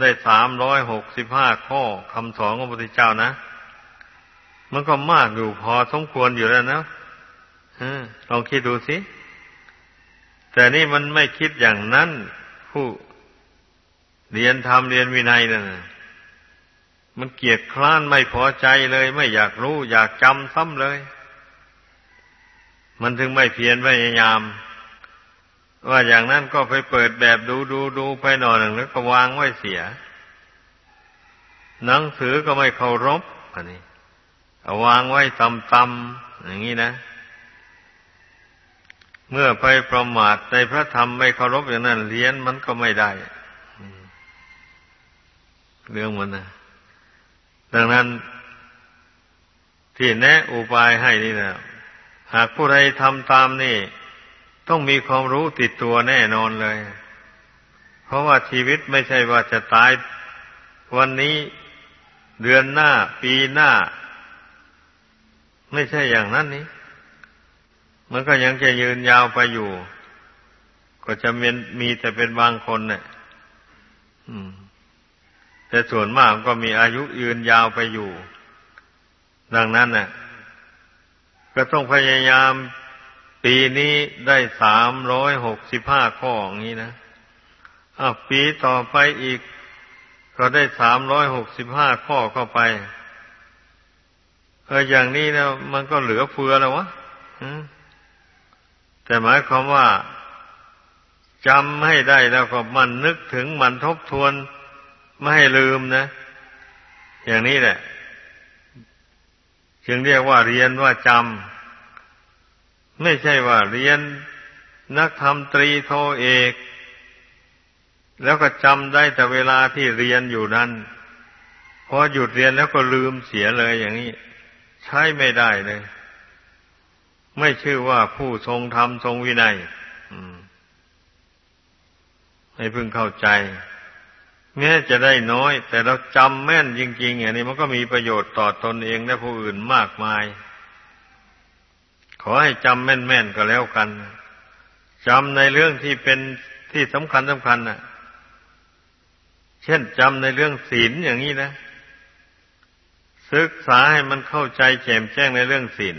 ได้สามร้อยหกสิบห้าข้อคำสอนของพระพุทธเจ้านะ มันก็มากอยู่พอสมควรอยู่แล้วนะลองคิดดูสิ แต่นี่มันไม่คิดอย่างนั้น ผู้เรียนทำเรียนวินัยนั่น มันเกียดคร้านไม่พอใจเลย ไม่อยากรู้ อยากจำซ้ำเลย มันถึงไม่เพียรพยายาม ว่าอย่างนั้นก็ไปเปิดแบบดูดูดูไปหน่อยหนึ่งแล้วก็วางไว้เสีย หนังสือก็ไม่เคารพอันนี้เอาวางไว้ตำตำอย่างนี้นะ เมื่อไปประมาทในพระธรรมไม่เคารพอย่างนั้นเรียนมันก็ไม่ได้เรื่องมันนะ ดังนั้น ที่แนะอุบายให้นี่นะหากผู้ใดทำตามนี่ ต้องมีความรู้ติดตัวแน่นอนเลย เพราะว่าชีวิตไม่ใช่ว่าจะตายวันนี้เดือนหน้า ปีหน้า ไม่ใช่อย่างนั้นนี้มันก็ยังจะยืนยาวไปอยู่ ก็จะมีมีแต่เป็นบางคนเนี่ยอืม แต่ส่วนมากก็มีอายุยืนยาวไปอยู่ ดังนั้นน่ะ ก็ต้องพยายามปีนี้ได้สามร้อยหกสิบห้าข้ออย่างนี้นะอะปีต่อไปอีก ก็ได้สามร้อยหกสิบห้าข้อเข้าไป เอออย่างนี้นะมันก็เหลือเฟือแล้ววะแต่หมายความว่าจำให้ได้แล้วก็มันนึกถึงมันทบทวน ไม่ให้ลืมนะ อย่างนี้แหละจึงเรียกว่าเรียนว่าจำไม่ใช่ว่าเรียนนักธรรมตรีโทเอก แล้วก็จำได้แต่เวลาที่เรียนอยู่นั้นพอหยุดเรียนแล้วก็ลืมเสียเลยอย่างนี้ ใช้ไม่ได้เลย ไม่ชื่อว่าผู้ทรงธรรมทรงวินัยให้พึงเข้าใจ แม้จะได้น้อย แต่เราจำแม่นจริงๆอย่างนี้มันก็มีประโยชน์ต่อตนเองและผู้อื่นมากมาย ขอให้จำแม่นๆก็แล้วกันจำในเรื่องที่เป็นที่สำคัญสำคัญน่ะ เช่นจำในเรื่องศีลอย่างนี้นะ ศึกษาให้มันเข้าใจแจ่มแจ้งในเรื่องศีล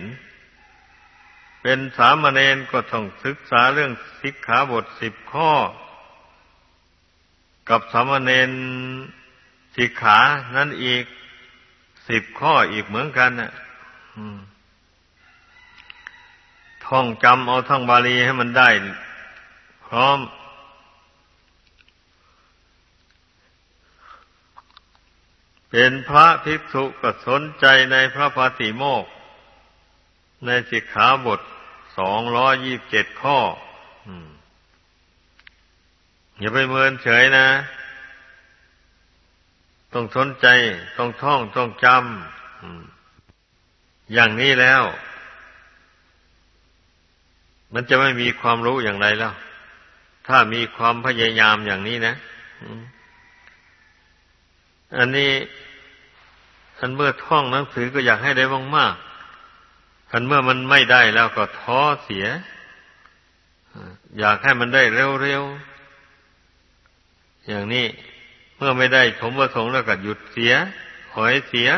เป็นสามเณรก็ต้องศึกษาเรื่องสิกขาบทสิบข้อ กับสมณเณรสิกขานั่นอีกสิบข้ออีกเหมือนกันนะ่ะท่องจำเอาทั้งบาลีให้มันได้ พร้อม เป็นพระภิกษุก็สนใจในพระปาติโมก ในสิกขาบทสองร้อยี่บเจ็ดข้อ อืม อย่าไปเมินเฉยนะ ต้องสนใจ ต้องท่อง ต้องจำ อย่างนี้แล้ว มันจะไม่มีความรู้อย่างไรแล้ว ถ้ามีความพยายามอย่างนี้นะ อันนี้อันเมื่อท่องหนังสือก็อยากให้ได้มากๆอันเมื่อมันไม่ได้แล้วก็ท้อเสีย อยากให้มันได้เร็วๆ อย่างนี้เมื่อไม่ได้สมประสงค์แล้วก็หยุดเสีย หอยเสีย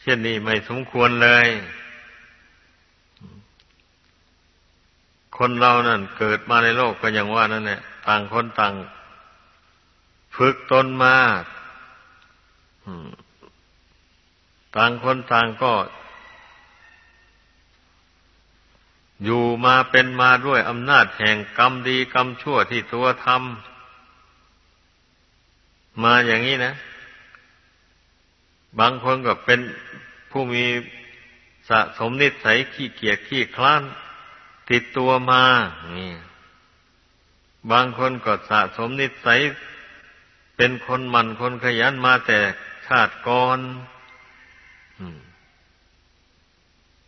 เช่นนี้ไม่สมควรเลย คนเรานั่นเกิดมาในโลกก็อย่างว่านั่นแหละต่างคนต่าง ฝึกตนมาต่างคนต่างก็ อยู่มาเป็นมาด้วยอำนาจแห่งกรรมดีกรรมชั่วที่ตัวทำ มาอย่างนี้นะ บางคนก็เป็นผู้มีสะสมนิสัยขี้เกียจขี้คลานติดตัวมานี่บางคนก็สะสมนิสัยเป็นคนมันคนขยันมาแต่ชาติก่อน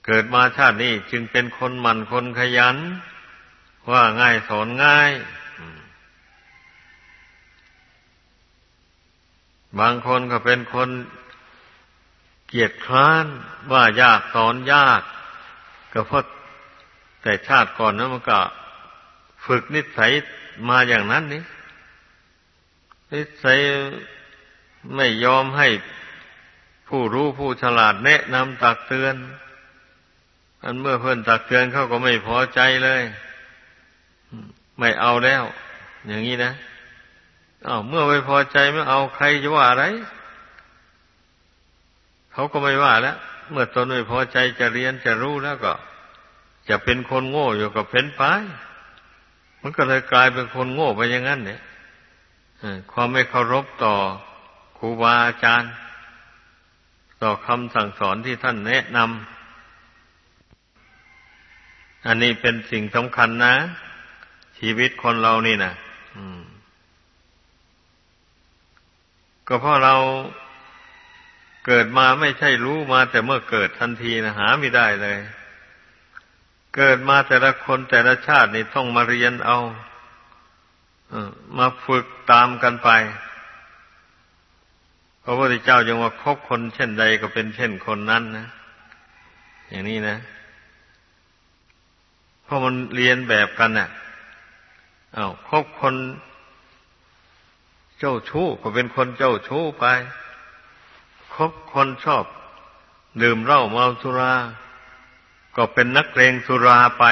เกิดมาชาตินี้จึงเป็นคนมันคนขยัน ว่าง่ายสอนง่าย บางคนก็เป็นคนเกียจคร้านว่ายากสอนยาก ก็เพราะแต่ชาติก่อนนั้นมันก็ฝึกนิสัยมาอย่างนั้นนี่นิสัยไม่ยอมให้ผู้รู้ผู้ฉลาดแนะนำตักเตือน อันเมื่อเพื่อนตักเตือนเขาก็ไม่พอใจเลย ไม่เอาแล้ว อย่างนี้นะ อาเมื่อไม่พอใจไม่เอาใครจะว่าอะไร เขาก็ไม่ว่าแล้ว เมื่อตนไม่พอใจจะเรียนจะรู้แล้วก็ จะเป็นคนโง่อยู่กับเพนไป มันก็เลยกลายเป็นคนโง่ไปอย่างนั้นเนี่ยความไม่เคารพต่อครูบาอาจารย์ ต่อคำสั่งสอนที่ท่านแนะนำอันนี้เป็นสิ่งสำคัญนะ ชีวิตคนเรานี่นะ ก็เพราะเราเกิดมาไม่ใช่รู้มาแต่เมื่อเกิดทันทีนะหาไม่ได้เลย เกิดมาแต่ละคนแต่ละชาตินี่ต้องมาเรียนเอามาฝึกตามกันไปพระพุทธเจ้ายังว่าคบคนเช่นใดก็เป็นเช่นคนนั้นนะอย่างนี้นะเพราะมันเรียนแบบกันนะ่ะอา้าวคบคน เจ้าชู้ก็เป็นคนเจ้าชู้ไป คบคนชอบ ดื่มเหล้าเมาสุรา ก็เป็นนักเลงสุราไป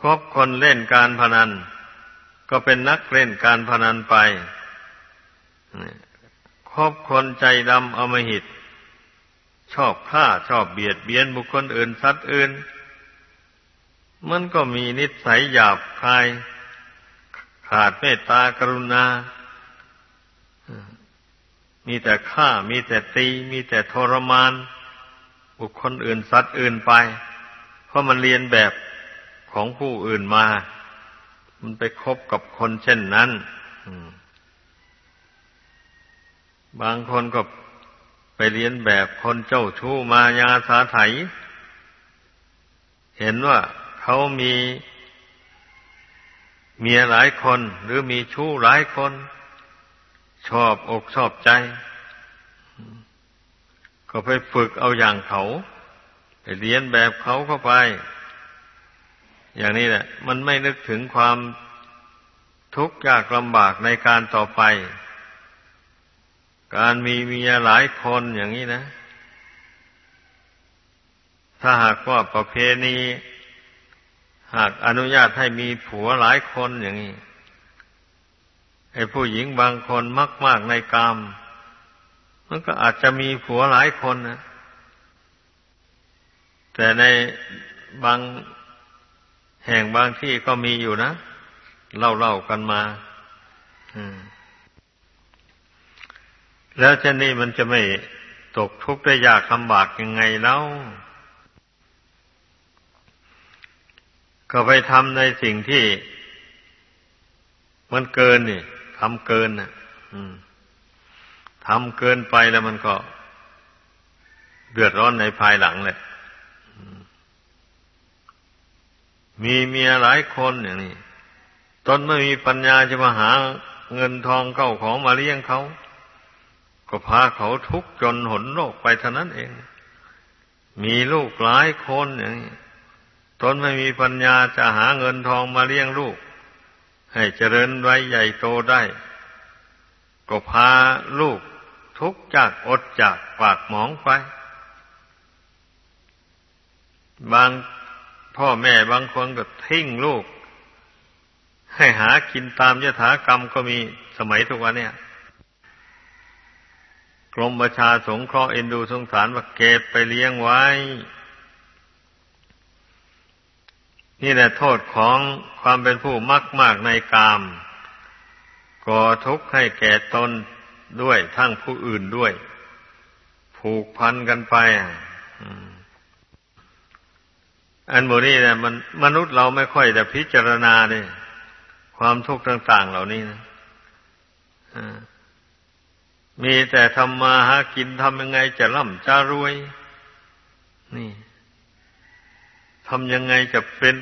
คบคนเล่นการพนัน ก็เป็นนักเล่นการพนันไปคบคนใจดำอมหิต ชอบฆ่าชอบเบียดเบียนบุคคลอื่นสัตว์อื่น มันก็มีนิสัยหยาบคาย ขาดเมตตากรุณา มีแต่ฆ่า มีแต่ตี มีแต่ทรมาน บุคคลอื่นสัตว์อื่นไป เพราะมันเรียนแบบของผู้อื่นมา มันไปคบกับคนเช่นนั้น บางคนก็ไปเรียนแบบคนเจ้าชู้มายาสาไถ เห็นว่าเขามี เมียหลายคนหรือมีชู้หลายคน ชอบอกชอบใจ ก็ไปฝึกเอาอย่างเขา ไปเรียนแบบเขาเข้าไป อย่างนี้แหละ มันไม่นึกถึงความทุกข์ยากลำบากในการต่อไป การมีเมียหลายคนอย่างนี้นะ ถ้าหากว่าประเพณี หากอนุญาตให้มีผัวหลายคนอย่างนี้ไอ้ผู้หญิงบางคนมากมากในกาม มันก็อาจจะมีผัวหลายคนนะแต่ในบางแห่งบางที่ก็มีอยู่นะ เล่าเล่ากันมาแล้วเช่นนี้มันจะไม่ตกทุกข์ได้ยากลำบากยังไงเล่า ก็ไปทำในสิ่งที่ มันเกินนี่ทำเกินนะทำเกินไปแล้วมันก็ เดือดร้อนในภายหลังเลยมีเมียหลายคนอย่างนี้ตนไม่มีปัญญาจะมาหาเงินทองเข้าของมาเลี้ยงเขา ก็พาเขาทุกข์จนหนโลกไปเท่านั้นเอง มีลูกหลายคนอย่างนี้ ตนไม่มีปัญญาจะหาเงินทองมาเลี้ยงลูก ให้เจริญไว้ใหญ่โตได้ ก็พาลูกทุกจากอดจากปากหมองไป บางพ่อแม่บางคนก็ทิ้งลูก ให้หากินตามยถากรรมก็มีสมัยทุกวันเนี่ยกรมประชาสงเคราะห์เอ็นดูสงสารว่าเก็บไปเลี้ยงไว้ นี่แหละโทษของความเป็นผู้มักมากในกามก่อทุกข์ให้แก่ตนด้วยทั้งผู้อื่นด้วย ผูกพันกันไปอันโมนี่เนี่ยมันมนุษย์เราไม่ค่อยจะพิจารณาเนี่ยความทุกข์ต่าง ๆ เหล่านี้นะมีแต่ทำมาหากินทำยังไงจะร่ำจะรวย นี่ ทำยังไงจะเป็น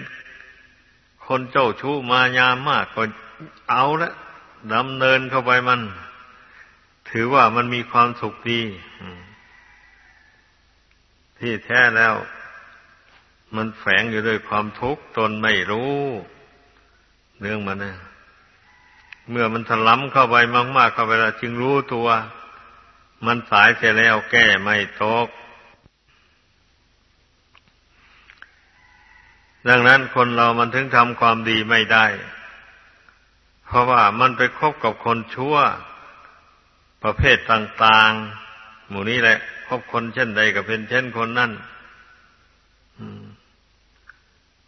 คนเจ้าชู้มายามากก็เอาละดำเนินเข้าไปมัน ถือว่ามันมีความสุขดีที่แท้แล้ว มันแฝงอยู่ด้วยความทุกข์ตนไม่รู้เรื่องมันนะเมื่อมันถลำเข้าไปมากๆเข้าไปแล้วจึงรู้ตัว มันสายเสียแล้วแก้ไม่ตก ดังนั้นคนเรามันถึงทำความดีไม่ได้ เพราะว่ามันไปคบกับคนชั่ว ประเภทต่างๆ หมู่นี้แหละคบคนเช่นใดก็เป็นเช่นคนนั่น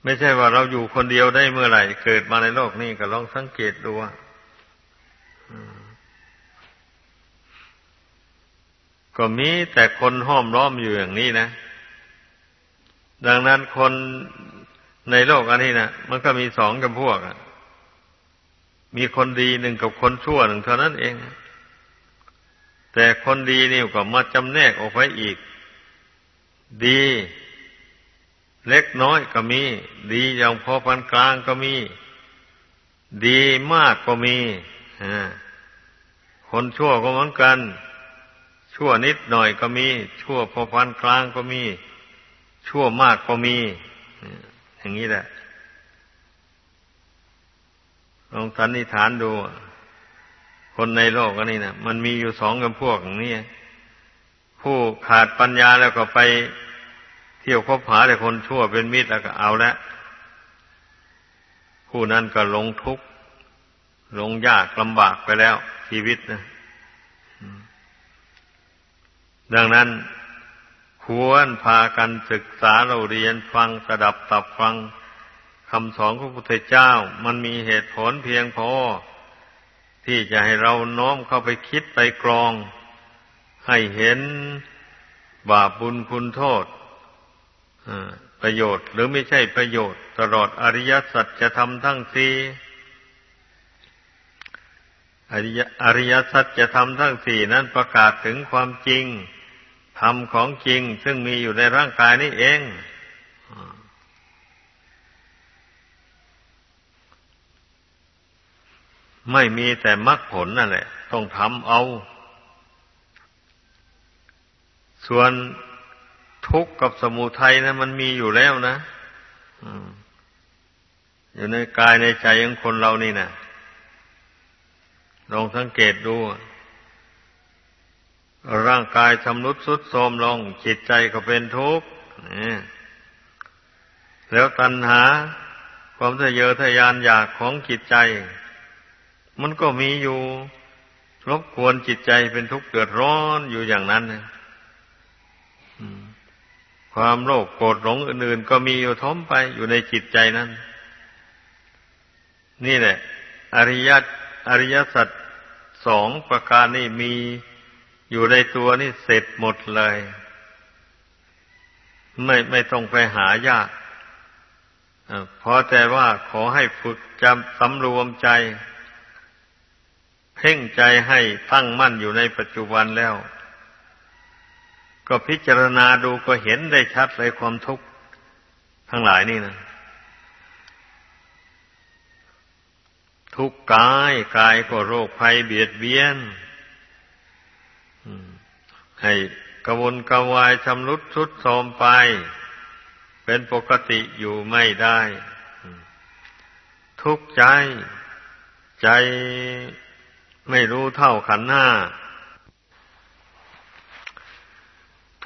ไม่ใช่ว่าเราอยู่คนเดียวได้เมื่อไหร่ เกิดมาในโลกนี้ก็ลองสังเกตดูว่าก็มีแต่คนห้อมล้อมอยู่อย่างนี้นะ ดังนั้นคน ในโลกอันนี้นะมันก็มีสองจำพวกมีคนดีหนึ่งกับคนชั่วหนึ่งเท่านั้นเอง แต่คนดีนี่ก็มาจำแนกออกไปอีก ดี เล็กน้อยก็มี ดีอย่างพอปานกลางก็มี ดีมากก็มีคนชั่วก็เหมือนกัน ชั่วนิดหน่อยก็มี ชั่วพอพันกลางก็มี ชั่วมากก็มี อย่างนี้แหละลองสันนิษฐานดู คนในโลกอันนี้นะมันมีอยู่สองกับพวกอย่างนี้ผู้ขาดปัญญาแล้วก็ไปเที่ยวคบหาแต่คนชั่วเป็นมิตรแล้วก็เอาล้วผู้นั้นก็ลงทุกข์ลงยากลำบากไปแล้วชีวิตนะ ดังนั้น ควรพากันศึกษาเราเรียนฟังสดับตับฟังคำสอนของพระพุทธเจ้า มันมีเหตุผลเพียงพอที่จะให้เราน้อมเข้าไปคิดไปกรอง ให้เห็นบาปบุญคุณโทษประโยชน์หรือไม่ใช่ประโยชน์ ตลอดอริยสัจจะทำทั้งสี่อริยสัจธรรมทั้งสี่นั้นประกาศถึงความจริง ธรรมของจริงซึ่งมีอยู่ในร่างกายนี้เองไม่มีแต่มรรคผลนั่นแหละ ต้องทำเอา ส่วนทุกข์กับสมุทัยนะมันมีอยู่แล้วนะอยู่ในกายในใจของคนเรานี่นะลองสังเกตดู ร่างกายชำรุดสุดโทรมลง จิตใจก็เป็นทุกข์แล้วตัณหา ความทะเยอทะยานอยากของจิตใจ มันก็มีอยู่รบกวนจิตใจเป็นทุกข์เกิดร้อนอยู่อย่างนั้นความโลภโกรธหลงอื่นๆ ก็มีอยู่ท้อมไปอยู่ในจิตใจนั้น นี่แหละ อริยอริยสัจสองประการนี้มี อยู่ในตัวนี่เสร็จหมดเลย ไม่ไม่ต้องไปหายากเพราะแต่ว่าขอให้ฝึกจำสำรวมใจ เพ่งใจให้ตั้งมั่นอยู่ในปัจจุบันแล้ว ก็พิจารณาดูก็เห็นได้ชัดเลยความทุกข์ทั้งหลายนี่นะทุกกายกายก็โรคภัยเบียดเบียน ให้กระวนกระวายชำรุดทุดโทรมไป เป็นปกติอยู่ไม่ได้ ทุกใจ ใจไม่รู้เท่าขันหน้า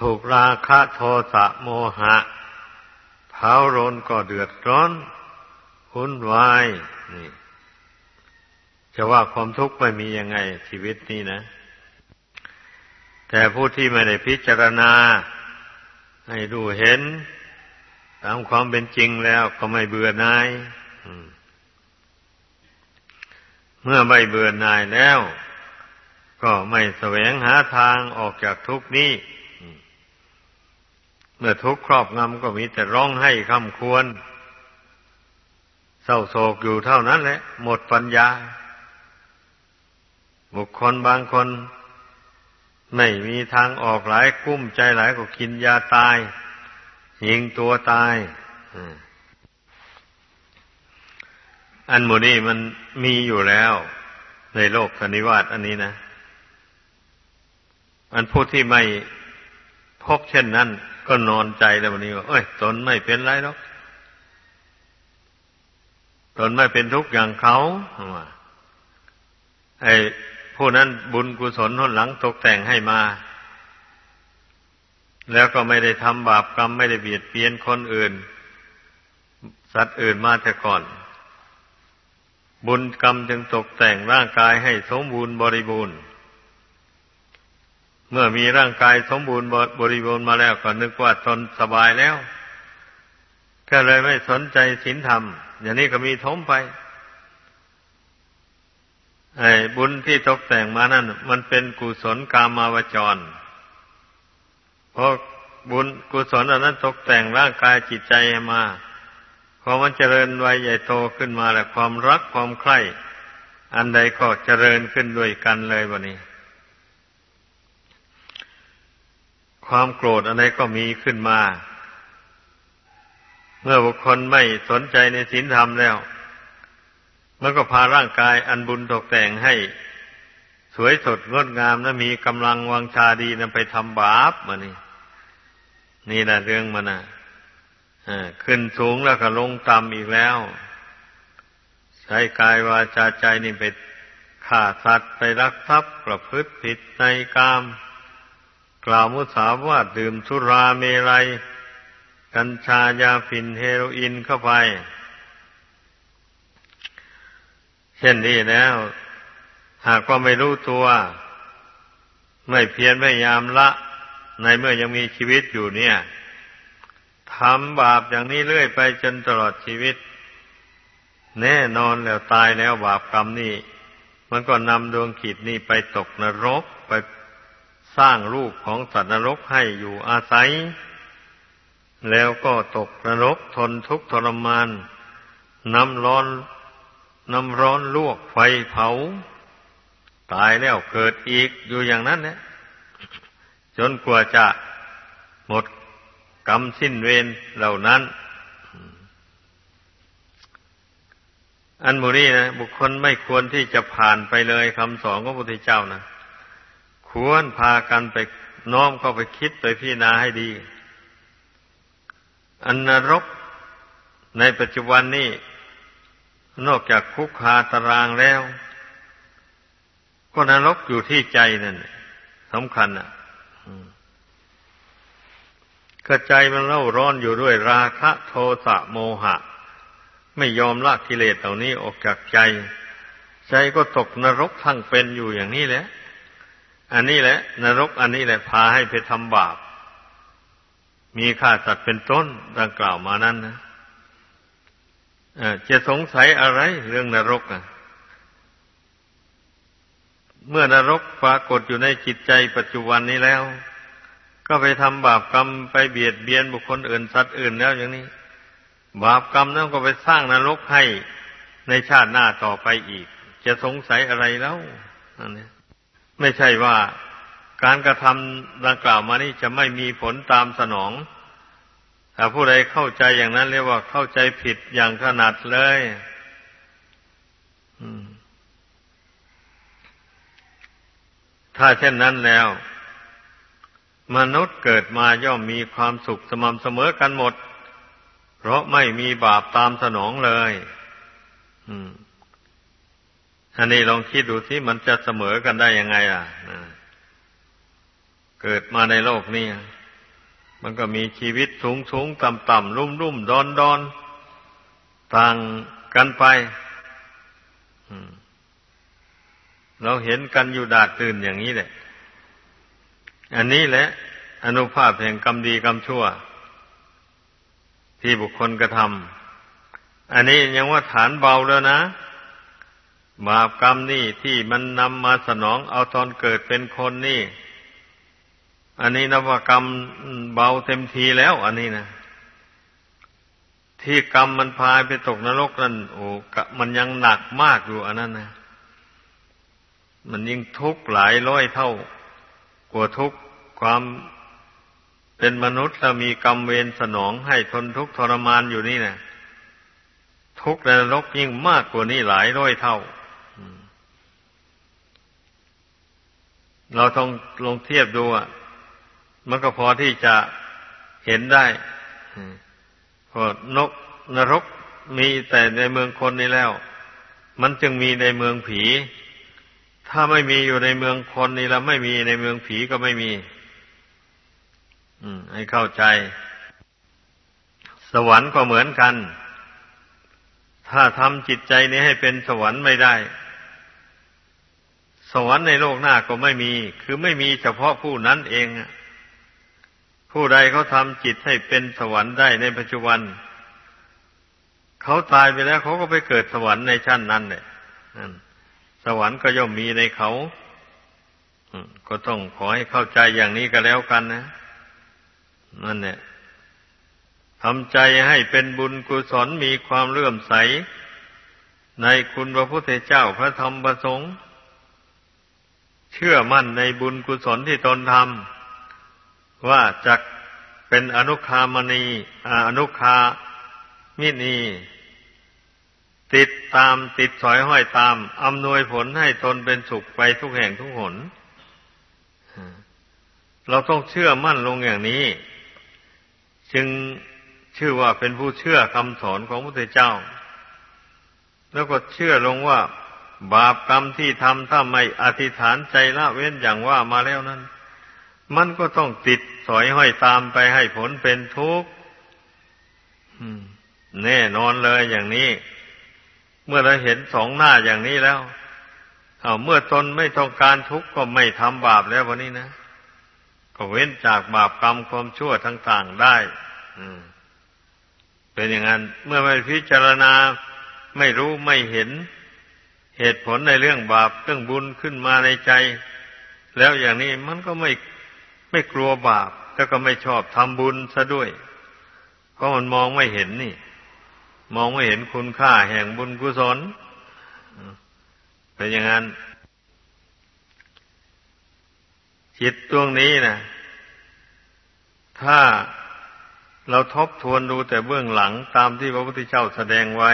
ถูกราคะโทสะโมหะเผาร้นก็เดือดร้อนหุ่นวายนี่จะว่าความทุกข์ไม่มียังไงชีวิตนี้นะ แต่ผู้ที่ไม่ได้พิจารณา ให้ดูเห็น ตามความเป็นจริงแล้วก็ไม่เบื่อหน่ายเมื่อไม่เบื่อหน่ายแล้ว ก็ไม่แสวงหาทางออกจากทุกนี้ เมื่อทุกครอบงำก็มีแต่ร้องให้คำควร เศร้าโศกอยู่เท่านั้นแหละ หมดปัญญา บุคคลบางคน ไม่มีทางออกหลายกุ้มใจหลายก็กินยาตาย ยิงตัวตายอันโมนี่มันมีอยู่แล้ว ในโลกสันนิวาตอันนี้นะอันผู้ที่ไม่พบเช่นนั้น ก็นอนใจแล้ววันนี้ว่าเอ้ยตนไม่เป็นไรหรอกตนไม่เป็นทุกข์อย่างเขาไอ้ ผู้นั้นบุญกุศลหนหลังตกแต่งให้มา แล้วก็ไม่ได้ทำบาปกรรมไม่ได้เบียดเบียนคนอื่น สัตว์อื่นมาแต่ก่อน บุญกรรมจึงตกแต่งร่างกายให้สมบูรณ์บริบูรณ์ เมื่อมีร่างกายสมบูรณ์บริบูรณ์มาแล้วก็นึกว่าตนสบายแล้ว ก็เลยไม่สนใจศีลธรรม อย่างนี้ก็มีทมไป ไอ้บุญที่ตกแต่งมานั่น มันเป็นกุศลกามาวจร เพราะบุญกุศลอันนั้นตกแต่งร่างกายจิตใจมา พอมันเจริญวัยใหญ่โตขึ้นมาแล้วความรักความใคร่ อันใดก็เจริญขึ้นด้วยกันเลยวันนี้ ความโกรธอันใดก็มีขึ้นมา เมื่อบุคคลไม่สนใจในศีลธรรมแล้ว มันก็พาร่างกายอันบุญตกแต่งให้ สวยสดงดงามและมีกำลังวังชาดีนำไปทำบาปมานี่ นี่แหละเรื่องมันอะขึ้นสูงแล้วก็ลงต่ำอีกแล้ว ใช้กายวาจาใจนี่ไปฆ่าสัตว์ไปรักทรัพย์ประพฤติผิดในกาม กล่าวมุสาวาทดื่มสุราเมลัย กัญชายาฝิ่นเฮโรอีนเข้าไป เช่นนี้แล้ว หากว่าไม่รู้ตัว ไม่เพียรพยายามละ ในเมื่อยังมีชีวิตอยู่เนี่ยทำบาปอย่างนี้เรื่อยไปจนตลอดชีวิต แน่นอนแล้วตายแล้วบาปกรรมนี่มันก็นำดวงขีดนี่ไปตกนรกไปสร้างรูปของสัตว์นรกให้อยู่อาศัย แล้วก็ตกนรกทนทุกข์ทรมาน น้ำร้อน น้ำร้อนลวกไฟเผา ตายแล้วเกิดอีกอยู่อย่างนั้นเนี่ยจนกว่าจะหมดกรรมสิ้นเวรเหล่านั้น อันบุรีนะบุคคลไม่ควรที่จะผ่านไปเลยคำสอนของพระพุทธเจ้านะควรพากันไปน้อมเข้าไปคิดไปพิจารณาให้ดี อันนรกในปัจจุบันนี้ นอกจากคุกคาตารางแล้ว ก็นรกอยู่ที่ใจนั่นสำคัญอะก็ใจมันเล่าร้อนอยู่ด้วยราคะโทสะโมหะ ไม่ยอมละกิเลสเหล่านี้ออกจากใจ ใจก็ตกนรกทั้งเป็นอยู่อย่างนี้แหละ อันนี้แหละ นรกอันนี้แหละ พาให้ไปทำบาป มีฆ่าสัตว์เป็นต้นดังกล่าวมานั้นนะ จะสงสัยอะไรเรื่องนรกอะ เมื่อนรกปรากฏอยู่ในจิตใจปัจจุบันนี้แล้ว ก็ไปทำบาปกรรมไปเบียดเบียนบุคคลอื่นสัตว์อื่นแล้วอย่างนี้ บาปกรรมนั้นก็ไปสร้างนรกให้ในชาติหน้าต่อไปอีก จะสงสัยอะไรแล้วอันนี้ไม่ใช่ว่าการกระทำดังกล่าวมานี่จะไม่มีผลตามสนอง ถ้าผู้ใดเข้าใจอย่างนั้นเรียกว่าเข้าใจผิดอย่างขนาดเลยถ้าเช่นนั้นแล้ว มนุษย์เกิดมาย่อมมีความสุขสม่ำเสมอกันหมด เพราะไม่มีบาปตามสนองเลยอันนี้ลองคิดดูสิมันจะเสมอกันได้ยังไงอะเกิดมาในโลกนี้ มันก็มีชีวิตสูงสูงต่ำต่ำรุ่มรุ่มดอนดอนต่างกันไปเราเห็นกันอยู่ดาดตื่นอย่างนี้แหละ อันนี้แหละ อนุภาพแห่งกรรมดีกรรมชั่ว ที่บุคคลกระทำอันนี้ยังว่าฐานเบาแล้วนะบาปกรรมนี่ที่มันนำมาสนองเอาตอนเกิดเป็นคนนี่ อันนี้นวกรรมเบาเต็มทีแล้ว อันนี้นะที่กรรมมันพายไปตกนรกนั่นโอ้มันยังหนักมากอยู่อันนั้นนะมันยิ่งทุกข์หลายร้อยเท่ากว่าทุกข์ความเป็นมนุษย์แล้วมีกรรมเวรสนองให้ทนทุกข์ทรมานอยู่นี่นะทุกข์ในนรกยิ่งมากกว่านี้หลายร้อยเท่าเราต้องลองเทียบดูอะ มันก็พอที่จะเห็นได้พอนกนรกมีแต่ในเมืองคนนี้แล้ว มันจึงมีในเมืองผี ถ้าไม่มีอยู่ในเมืองคนนี่แล้วไม่มีในเมืองผีก็ไม่มี อืม ให้เข้าใจ สวรรค์ก็เหมือนกัน ถ้าทำจิตใจนี้ให้เป็นสวรรค์ไม่ได้ สวรรค์ในโลกหน้าก็ไม่มี คือไม่มีเฉพาะผู้นั้นเอง ผู้ใดเขาทำจิตให้เป็นสวรรค์ได้ในปัจจุบัน เขาตายไปแล้วเขาก็ไปเกิดสวรรค์ในชั้นนั้นเนี่ยสวรรค์ก็ย่อมมีในเขาก็ต้องขอให้เข้าใจอย่างนี้ก็แล้วกันนะนั่นเนี่ยทำใจให้เป็นบุญกุศลมีความเลื่อมใส ในคุณพระพุทธเจ้าพระธรรมประสงค์ เชื่อมั่นในบุญกุศลที่ตนทำ ว่าจะเป็นอนุคามณีอนุคามินีติดตามติดสอยห้อยตามอำนวยผลให้ตนเป็นสุขไปทุกแห่งทุกหน เราต้องเชื่อมั่นลงอย่างนี้ จึงชื่อว่าเป็นผู้เชื่อคำสอนของพระพุทธเจ้า แล้วก็เชื่อลงว่า บาปกรรมที่ทำถ้าไม่อธิษฐานใจละเว้นอย่างว่ามาแล้วนั้น มันก็ต้องติดสอยห้อยตามไปให้ผลเป็นทุกข์แน่นอนเลยอย่างนี้ เมื่อเราเห็นสองหน้าอย่างนี้แล้วเอาเมื่อตนไม่ต้องการทุกข์ก็ไม่ทำบาปแล้ววันนี้นะ ก็เว้นจากบาปกรรมความชั่วทั้งต่างได้เป็นอย่างนั้น เมื่อไม่พิจารณาไม่รู้ไม่เห็น เหตุผลในเรื่องบาปเรื่องบุญขึ้นมาในใจ แล้วอย่างนี้มันก็ไม่ ไม่กลัวบาปแล้วก็ไม่ชอบทำบุญซะด้วย เพราะมันมองไม่เห็นนี่ มองไม่เห็นคุณค่าแห่งบุญกุศลเป็นอย่างนั้น จิตดวงนี้นะถ้าเราทบทวนดูแต่เบื้องหลังตามที่พระพุทธเจ้าแสดงไว้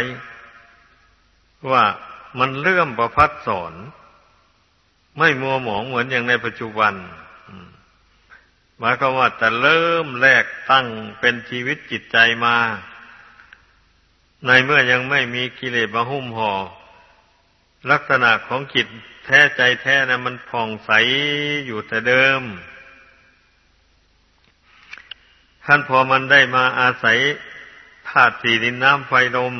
ว่ามันเลื่อมประพัดสอน ไม่มัวหมองเหมือนอย่างในปัจจุบัน หมายความว่าแต่เริ่มแรกตั้งเป็นชีวิตจิตใจมา ในเมื่อยังไม่มีกิเลสมาหุ้มห่อลักษณะของจิตแท้ใจแท้นะมันผ่องใสอยู่แต่เดิมท่านพอมันได้มาอาศัยธาตุสี่ดินน้ำไฟลม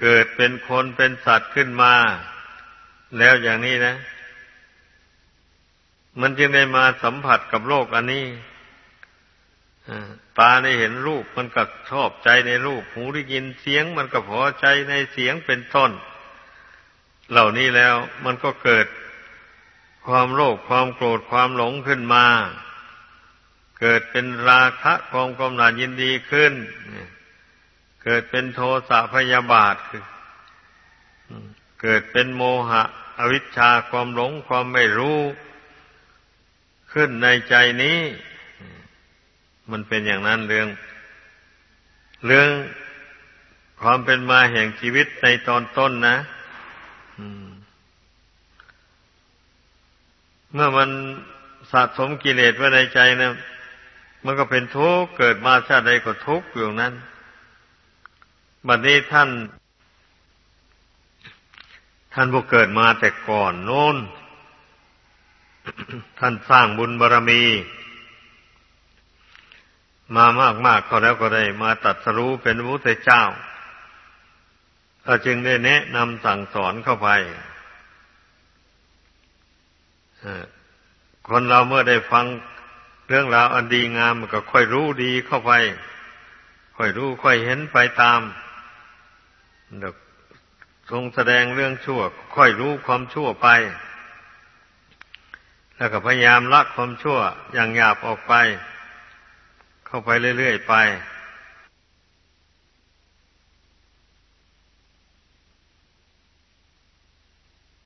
เกิดเป็นคนเป็นสัตว์ขึ้นมา แล้วอย่างนี้นะ มันจึงได้มาสัมผัสกับโลกอันนี้ตาได้เห็นรูปมันก็ชอบใจในรูป หูได้ยินเสียง มันก็พอใจในเสียงเป็นต้น เหล่านี้แล้วมันก็เกิดความโลภความโกรธความหลงขึ้นมา เกิดเป็นราคะความกำหนัดยินดีขึ้น เกิดเป็นโทสะพยาบาทคือเกิดเป็นโมหะ อวิชชาความหลงความไม่รู้ ขึ้นในใจนี้ มันเป็นอย่างนั้นเรื่อง เรื่องความเป็นมาแห่งชีวิตในตอนต้นนะเมื่อมันสะสมกิเลสไว้ในใจนะมันก็เป็นทุกข์เกิดมาชาติใดก็ทุกข์อยู่นั้น บัดนี้ท่าน ท่านผู้เกิดมาแต่ก่อนโน้น ท่านสร้างบุญบารรมี มามากมากก็แล้วก็ได้ มาตัดสรู้เป็นพระพุทธเจ้าก็จึงได้แนะนำสั่งสอนเข้าไปคนเราเมื่อได้ฟังเรื่องราวอันดีงามมันก็ค่อยรู้ดีเข้าไป ค่อยรู้ค่อยเห็นไปตามทรงแสดงเรื่องชั่ว ค่อยรู้ความชั่วไป แล้วก็พยายามละความชั่วอย่างหยาบออกไป เข้าไปเรื่อยๆไป